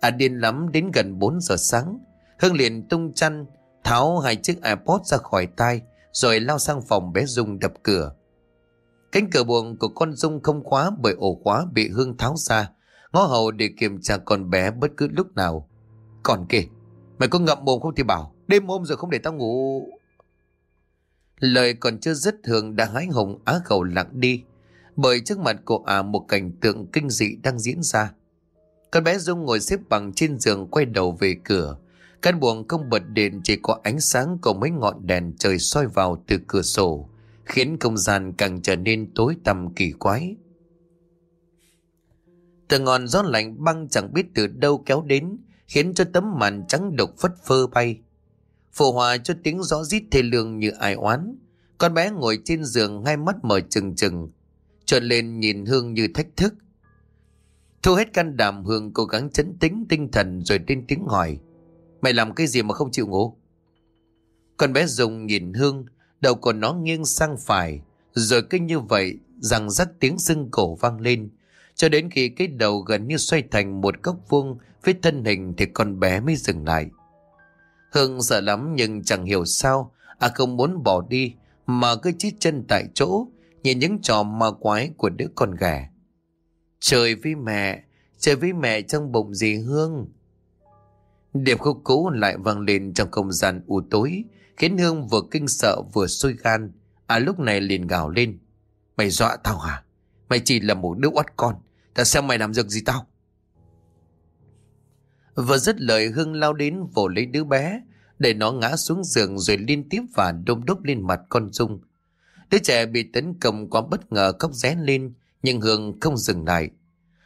À điên lắm đến gần 4 giờ sáng. Hương liền tung chăn, tháo hai chiếc iPod ra khỏi tay, rồi lao sang phòng bé Dung đập cửa. Cánh cửa buồng của con Dung không khóa bởi ổ khóa bị Hương tháo ra, ngó hầu để kiểm tra con bé bất cứ lúc nào. Còn kìa, mày có ngậm mồm không thì bảo, đêm hôm rồi không để tao ngủ. Lời còn chưa dứt Hương đã hái hùng á khẩu lặng đi, bởi trước mặt của à một cảnh tượng kinh dị đang diễn ra. Con bé Dung ngồi xếp bằng trên giường quay đầu về cửa. Căn buồng không bật điện chỉ có ánh sáng của mấy ngọn đèn trời soi vào từ cửa sổ, khiến không gian càng trở nên tối tăm kỳ quái. Từ ngọn gió lạnh băng chẳng biết từ đâu kéo đến, khiến cho tấm màn trắng độc phất phơ bay. Phù hòa cho tiếng gió rít thê lương như ai oán. Con bé ngồi trên giường ngay mắt mở trừng trừng, trợn lên nhìn Hương như thách thức. Thu hết can đảm Hương cố gắng chấn tĩnh tinh thần rồi lên tiếng hỏi. Mày làm cái gì mà không chịu ngủ? Con bé Dùng nhìn Hương, đầu của nó nghiêng sang phải, rồi cứ như vậy rằng rắc tiếng sưng cổ vang lên, cho đến khi cái đầu gần như xoay thành một góc vuông với thân hình thì con bé mới dừng lại. Hương sợ lắm nhưng chẳng hiểu sao, à không muốn bỏ đi mà cứ chít chân tại chỗ, nhìn những trò ma quái của đứa con gà. Trời với mẹ, trời với mẹ trong bụng dì Hương. Điệp khúc cũ lại vang lên trong không gian u tối, khiến Hương vừa kinh sợ vừa sôi gan. À lúc này liền gào lên. Mày dọa tao hả? Mày chỉ là một đứa oắt con. Ta xem mày làm được gì tao? Vừa dứt lời Hương lao đến vồ lấy đứa bé, để nó ngã xuống giường rồi liên tiếp và đôm đốc lên mặt con Dung. Đứa trẻ bị tấn công quá bất ngờ khóc ré lên, nhưng Hương không dừng lại.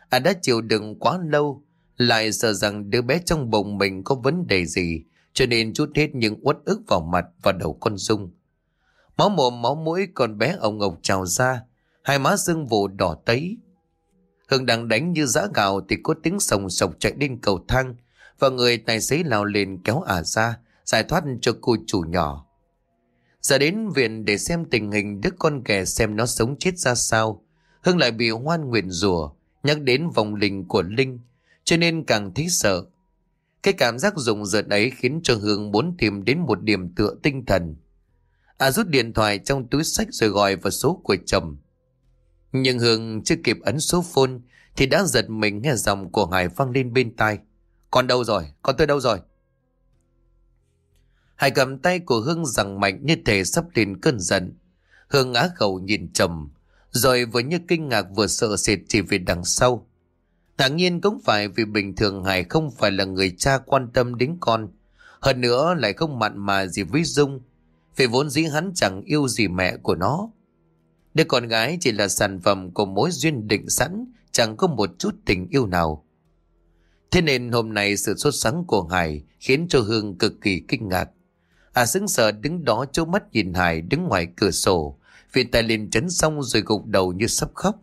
À đã chịu đựng quá lâu, lại sợ rằng đứa bé trong bụng mình có vấn đề gì, cho nên chút hết những uất ức vào mặt và đầu con Dung. Máu mồm máu mũi con bé ông ngọc trào ra, hai má sưng vụ đỏ tấy. Hương đang đánh như giã gạo thì có tiếng sồng sộc chạy lên cầu thang và người tài xế lao lên kéo ả ra, giải thoát cho cô chủ nhỏ. Giờ đến viện để xem tình hình đứa con kẻ xem nó sống chết ra sao. Hưng lại bị hoan nguyện rùa, nhắc đến vòng linh của Linh, cho nên càng thấy sợ. Cái cảm giác rùng rợn ấy khiến cho Hương muốn tìm đến một điểm tựa tinh thần. À rút điện thoại trong túi sách rồi gọi vào số của chồng. Nhưng Hương chưa kịp ấn số phone thì đã giật mình nghe giọng của Hải vang lên bên tai. Con đâu rồi? Con tôi đâu rồi? Hải cầm tay của Hương rằng mạnh như thể sắp lên cơn giận. Hương á khẩu nhìn chồng, rồi vừa như kinh ngạc vừa sợ sệt chỉ vì đằng sau. Ngạc nhiên cũng phải vì bình thường Hải không phải là người cha quan tâm đến con. Hơn nữa lại không mặn mà gì với Dung. Vì vốn dĩ hắn chẳng yêu gì mẹ của nó. Đứa con gái chỉ là sản phẩm của mối duyên định sẵn, chẳng có một chút tình yêu nào. Thế nên hôm nay sự xuất sáng của Hải khiến cho Hương cực kỳ kinh ngạc. À sững sờ đứng đó chỗ mắt nhìn Hải đứng ngoài cửa sổ, vì tài lên chấn xong rồi gục đầu như sắp khóc.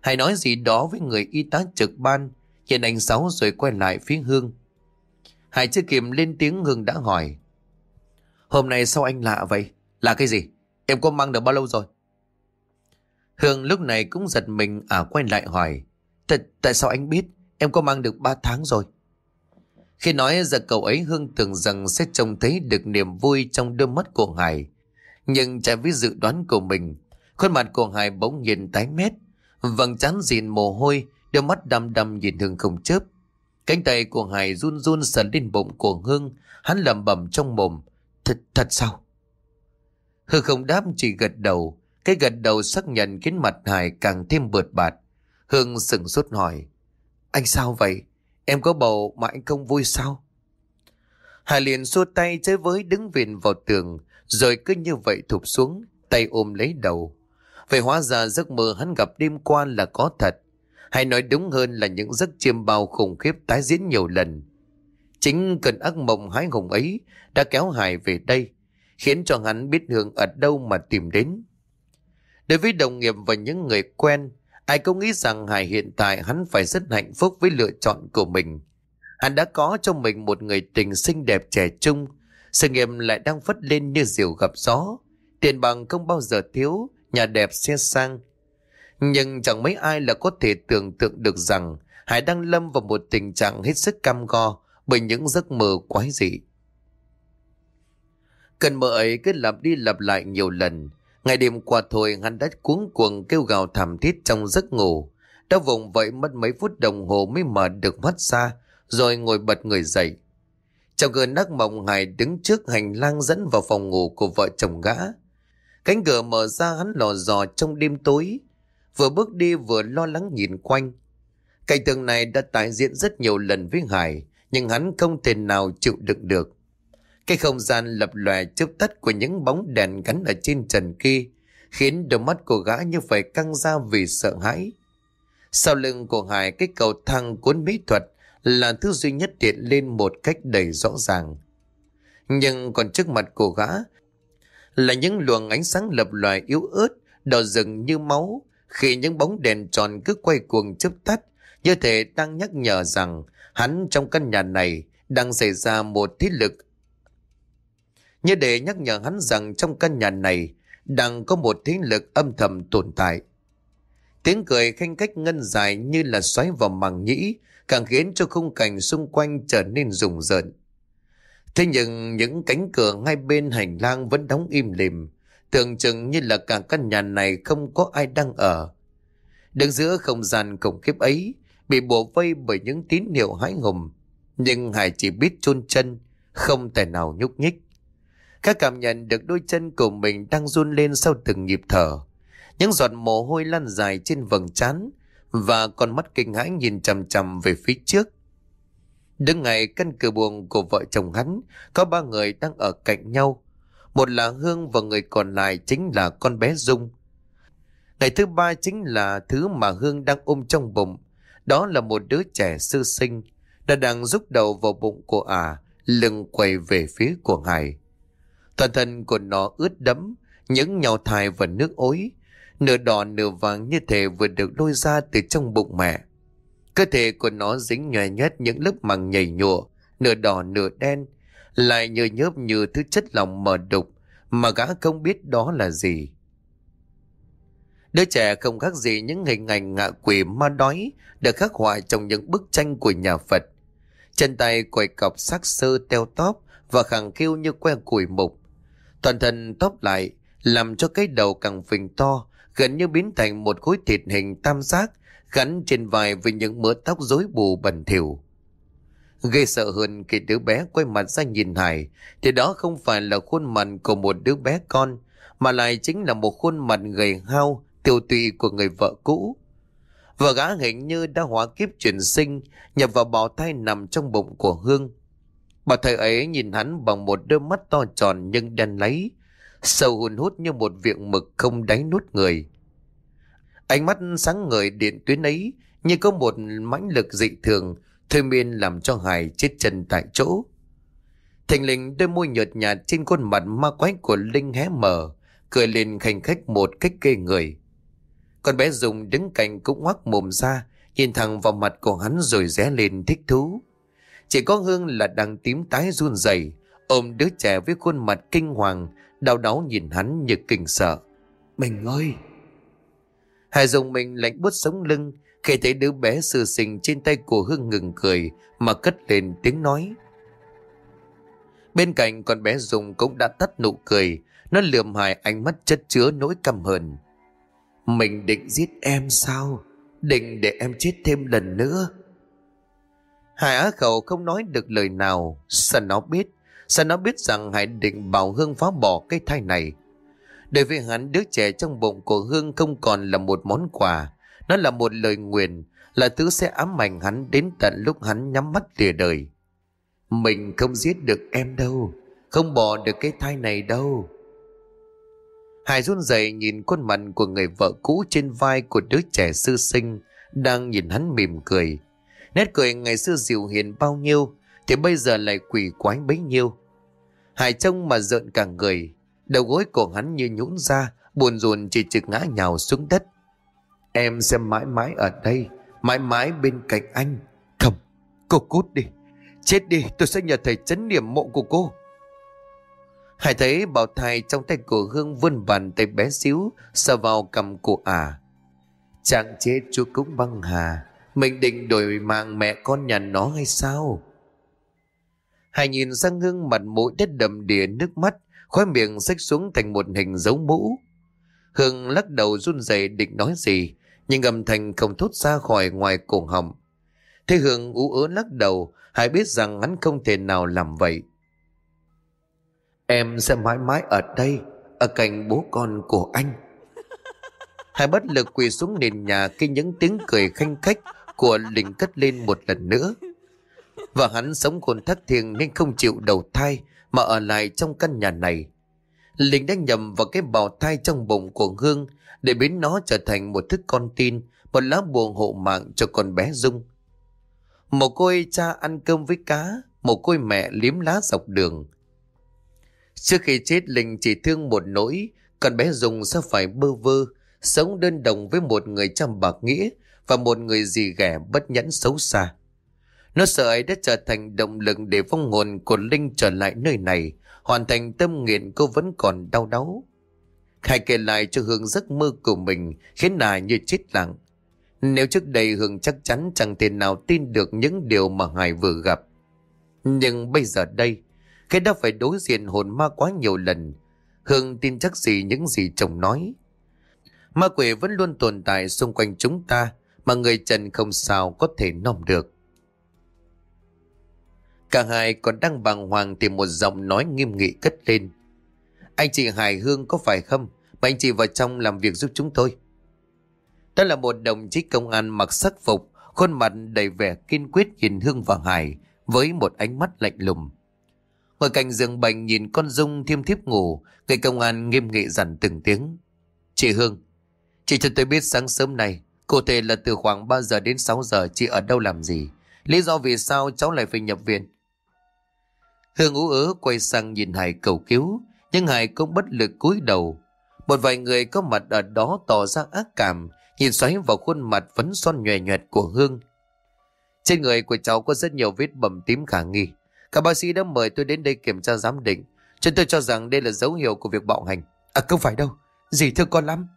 Hải nói gì đó với người y tá trực ban, hiện anh Sáu rồi quay lại phía Hương. Hải chưa kịp lên tiếng Hương đã hỏi. Hôm nay sao anh lạ vậy? Là cái gì? Em có mang được bao lâu rồi? Hương lúc này cũng giật mình à quay lại hỏi. Tại, tại sao anh biết? Em có mang được 3 tháng rồi. Khi nói ra cậu ấy Hương tưởng rằng sẽ trông thấy được niềm vui trong đôi mắt của Hải. Nhưng trái với dự đoán của mình, khuôn mặt của Hải bỗng nhìn tái mét, vầng trán dìn mồ hôi, đôi mắt đăm đăm nhìn Hương không chớp. Cánh tay của Hải run run sờ lên bụng của Hương, hắn lẩm bẩm trong mồm. Thật, thật sao? Hương không đáp chỉ gật đầu, cái gật đầu xác nhận khiến mặt Hải càng thêm bượt bạt. Hương sừng sốt hỏi. Anh sao vậy? Em có bầu mà anh không vui sao? Hải liền xua tay chơi với đứng viện vào tường, rồi cứ như vậy thụp xuống, tay ôm lấy đầu. Vậy hóa ra giấc mơ hắn gặp đêm qua là có thật. Hay nói đúng hơn là những giấc chiêm bao khủng khiếp tái diễn nhiều lần. Chính cơn ác mộng hái hùng ấy đã kéo Hải về đây, khiến cho hắn biết Hương ở đâu mà tìm đến. Đối với đồng nghiệp và những người quen, ai cũng nghĩ rằng Hải hiện tại hắn phải rất hạnh phúc với lựa chọn của mình. Hắn đã có trong mình một người tình xinh đẹp trẻ trung, sự nghiệp lại đang phất lên như diều gặp gió. Tiền bằng không bao giờ thiếu, nhà đẹp xe sang. Nhưng chẳng mấy ai là có thể tưởng tượng được rằng Hải đang lâm vào một tình trạng hết sức cam go bởi những giấc mơ quái dị. Cơn mơ ấy cứ lặp đi lặp lại nhiều lần, Ngày đêm qua thôi hắn đã cuống cuồng kêu gào thảm thiết trong giấc ngủ. Đã vùng vậy mất mấy phút đồng hồ mới mở được mắt ra, rồi ngồi bật người dậy. Trong cơn ác mộng Hải đứng trước hành lang dẫn vào phòng ngủ của vợ chồng gã. Cánh cửa mở ra hắn lò dò trong đêm tối, vừa bước đi vừa lo lắng nhìn quanh. Cảnh tượng này đã tái diễn rất nhiều lần với Hải, nhưng hắn không thể nào chịu đựng được. Cái không gian lập lòe chớp tắt của những bóng đèn gắn ở trên trần kia khiến đôi mắt của gã như phải căng ra vì sợ hãi. Sau lưng của Hải cái cầu thang cuốn mỹ thuật là thứ duy nhất hiện lên một cách đầy rõ ràng. Nhưng còn trước mặt của gã là những luồng ánh sáng lập loài yếu ớt, đỏ rừng như máu, khi những bóng đèn tròn cứ quay cuồng chớp tắt, như thể đang nhắc nhở rằng hắn trong căn nhà này đang xảy ra một thiết lực như để nhắc nhở hắn rằng trong căn nhà này đang có một thế lực âm thầm tồn tại. Tiếng cười khanh cách ngân dài như là xoáy vào màng nhĩ, càng khiến cho khung cảnh xung quanh trở nên rùng rợn. Thế nhưng những cánh cửa ngay bên hành lang vẫn đóng im lìm, tưởng chừng như là cả căn nhà này không có ai đang ở. Đứng giữa không gian khủng khiếp ấy, bị bổ vây bởi những tín hiệu hãi hùng, nhưng Hải chỉ biết chôn chân, không thể nào nhúc nhích. Các cảm nhận được đôi chân của mình đang run lên sau từng nhịp thở. Những giọt mồ hôi lăn dài trên vầng trán và con mắt kinh hãi nhìn chằm chằm về phía trước. Đứng ngày căn cửa buồng của vợ chồng hắn, có ba người đang ở cạnh nhau. Một là Hương và người còn lại chính là con bé Dung. Ngày thứ ba chính là thứ mà Hương đang ôm trong bụng. Đó là một đứa trẻ sơ sinh, đã đang rút đầu vào bụng của ả, à, lưng quay về phía của Hải. Toàn thân của nó ướt đẫm, những nhau thai và nước ối, nửa đỏ nửa vàng như thể vừa được lôi ra từ trong bụng mẹ. Cơ thể của nó dính nhòe nhét những lớp màng nhảy nhụa, nửa đỏ nửa đen, lại nhờ nhớp như thứ chất lỏng mờ đục mà gã không biết đó là gì. Đứa trẻ không khác gì những hình ảnh ngạ quỷ ma đói được khắc họa trong những bức tranh của nhà Phật. Chân tay quầy cọc sắc sơ teo tóp và khẳng kêu như que củi mục. Toàn thân tóp lại, làm cho cái đầu càng phình to, gần như biến thành một khối thịt hình tam giác gắn trên vai với những mớ tóc rối bù bẩn thỉu. Gây sợ hơn khi đứa bé quay mặt ra nhìn Hải, thì đó không phải là khuôn mặt của một đứa bé con, mà lại chính là một khuôn mặt gầy hao, tiêu tụy của người vợ cũ. vợ gã hình như đã hóa kiếp chuyển sinh, nhập vào bào thai nằm trong bụng của Hương. Bà thầy ấy nhìn hắn bằng một đôi mắt to tròn nhưng đen lấy, sâu hùn hút như một viện mực không đáy nút người. Ánh mắt sáng ngời điện tuyến ấy như có một mãnh lực dị thường thôi miên làm cho Hải chết chân tại chỗ. Thành linh đôi môi nhợt nhạt trên khuôn mặt ma quái của Linh hé mở, cười lên khanh khách một cách ghê người. Con bé Dùng đứng cạnh cũng ngoác mồm ra, nhìn thẳng vào mặt của hắn rồi ré lên thích thú. Chỉ có Hương là đang tím tái run rẩy ôm đứa trẻ với khuôn mặt kinh hoàng, đau đớn nhìn hắn như kinh sợ. Mình ơi! Hải dùng mình lạnh bút sống lưng khi thấy đứa bé sơ sinh trên tay của Hương ngừng cười mà cất lên tiếng nói. Bên cạnh con bé Dung cũng đã tắt nụ cười, nó lườm hài ánh mắt chất chứa nỗi căm hờn. Mình định giết em sao? Định để em chết thêm lần nữa? Hải Á Khẩu không nói được lời nào, sao nó biết? Sao nó biết rằng Hải định bảo Hương phá bỏ cái thai này? Đối với hắn, đứa trẻ trong bụng của Hương không còn là một món quà. Nó là một lời nguyền Là thứ sẽ ám ảnh hắn đến tận lúc hắn nhắm mắt lìa đời. Mình không giết được em đâu, Không bỏ được cái thai này đâu. Hải run rẩy nhìn khuôn mặt của người vợ cũ trên vai của đứa trẻ sư sinh, Đang nhìn hắn mỉm cười. Nét cười ngày xưa dịu hiền bao nhiêu thì bây giờ lại quỷ quái bấy nhiêu Hải trông mà giận cả người Đầu gối của hắn như nhũn ra, buồn rùn chỉ trực ngã nhào xuống đất. Em sẽ mãi mãi ở đây, mãi mãi bên cạnh anh. Không, cô cút đi. Chết đi, tôi sẽ nhờ thầy chấn niệm mộ của cô. Hải thấy bảo thai trong tay của Hương vươn bàn tay bé xíu sờ vào cầm của ả. À. Chẳng chết chú cũng băng hà. Mình định đổi mạng mẹ con nhà nó hay sao? Hải nhìn sang Hương mặt mũi đất đầm đìa nước mắt khói miệng xách xuống thành một hình dấu mũ. Hương lắc đầu run rẩy định nói gì, nhưng âm thanh không thốt ra khỏi ngoài cổ họng. Thế Hương ú ớ lắc đầu, hãy biết rằng hắn không thể nào làm vậy. Em sẽ mãi mãi ở đây, ở cạnh bố con của anh. Hai bất lực quỳ xuống nền nhà khi những tiếng cười khanh khách của Linh cất lên một lần nữa. Và hắn sống khôn thất thiêng nên không chịu đầu thai mà ở lại trong căn nhà này. Linh đã nhầm vào cái bào thai trong bụng của Hương để biến nó trở thành một thức con tin, một lá buồn hộ mạng cho con bé Dung. Một côi cha ăn cơm với cá, một côi mẹ liếm lá dọc đường. Trước khi chết Linh chỉ thương một nỗi, con bé Dung sẽ phải bơ vơ, sống đơn đồng với một người chăm bạc nghĩa và một người gì ghẻ bất nhẫn xấu xa. Nó sợ ấy đã trở thành động lực để vong hồn của Linh trở lại nơi này, hoàn thành tâm nguyện cô vẫn còn đau đớn. Khai kể lại cho Hương giấc mơ của mình khiến nài như chết lặng. Nếu trước đây Hương chắc chắn chẳng thể nào tin được những điều mà Hải vừa gặp. Nhưng bây giờ đây, khi đã phải đối diện hồn ma quá nhiều lần, Hương tin chắc gì những gì chồng nói. Ma quỷ vẫn luôn tồn tại xung quanh chúng ta mà người trần không sao có thể nom được. Cả hai còn đang bàng hoàng thì một giọng nói nghiêm nghị cất lên. Anh chị Hải Hương có phải không? Mà anh chị vào trong làm việc giúp chúng tôi. Đó là một đồng chí công an mặc sắc phục, khuôn mặt đầy vẻ kiên quyết nhìn Hương và Hải với một ánh mắt lạnh lùng. Ngồi cạnh giường bệnh nhìn con Dung thiêm thiếp ngủ, người công an nghiêm nghị dặn từng tiếng. Chị Hương, chị cho tôi biết sáng sớm này, cụ thể là từ khoảng 3 giờ đến 6 giờ chị ở đâu làm gì? Lý do vì sao cháu lại phải nhập viện? Hương ú ớ quay sang nhìn Hải cầu cứu, nhưng Hải cũng bất lực cúi đầu. Một vài người có mặt ở đó tỏ ra ác cảm, nhìn xoáy vào khuôn mặt vẫn son nhòe nhòe của Hương. Trên người của cháu có rất nhiều vết bầm tím khả nghi. Các bác sĩ đã mời tôi đến đây kiểm tra giám định. Cho tôi cho rằng đây là dấu hiệu của việc bạo hành. À không phải đâu, gì thương con lắm.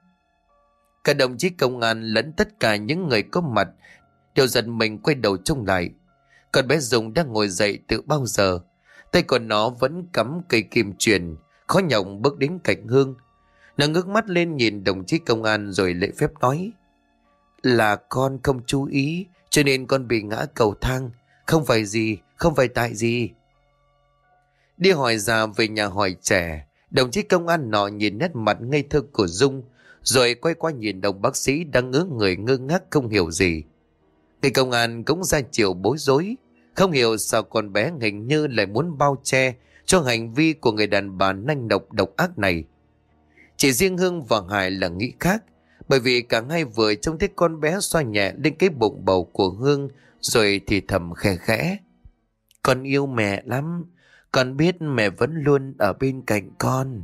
Cả đồng chí công an lẫn tất cả những người có mặt đều giật mình quay đầu trông lại. Còn bé Dung đang ngồi dậy từ bao giờ. Tay của nó vẫn cắm cây kim truyền, khó nhọc bước đến cạnh Hương. Nó ngước mắt lên nhìn đồng chí công an rồi lễ phép nói. Là con không chú ý, cho nên con bị ngã cầu thang. Không phải gì, không phải tại gì. Đi hỏi già về nhà hỏi trẻ, đồng chí công an nọ nhìn nét mặt ngây thơ của Dung, rồi quay qua nhìn đồng bác sĩ đang ngớ người ngơ ngác không hiểu gì. Người công an cũng ra chiều bối rối, không hiểu sao con bé hình như lại muốn bao che cho hành vi của người đàn bà nanh độc độc ác này. Chỉ riêng Hương và Hải là nghĩ khác, bởi vì cả hai vừa trông thấy con bé xoa nhẹ lên cái bụng bầu của Hương rồi thì thầm khẽ khẽ. Con yêu mẹ lắm, con biết mẹ vẫn luôn ở bên cạnh con.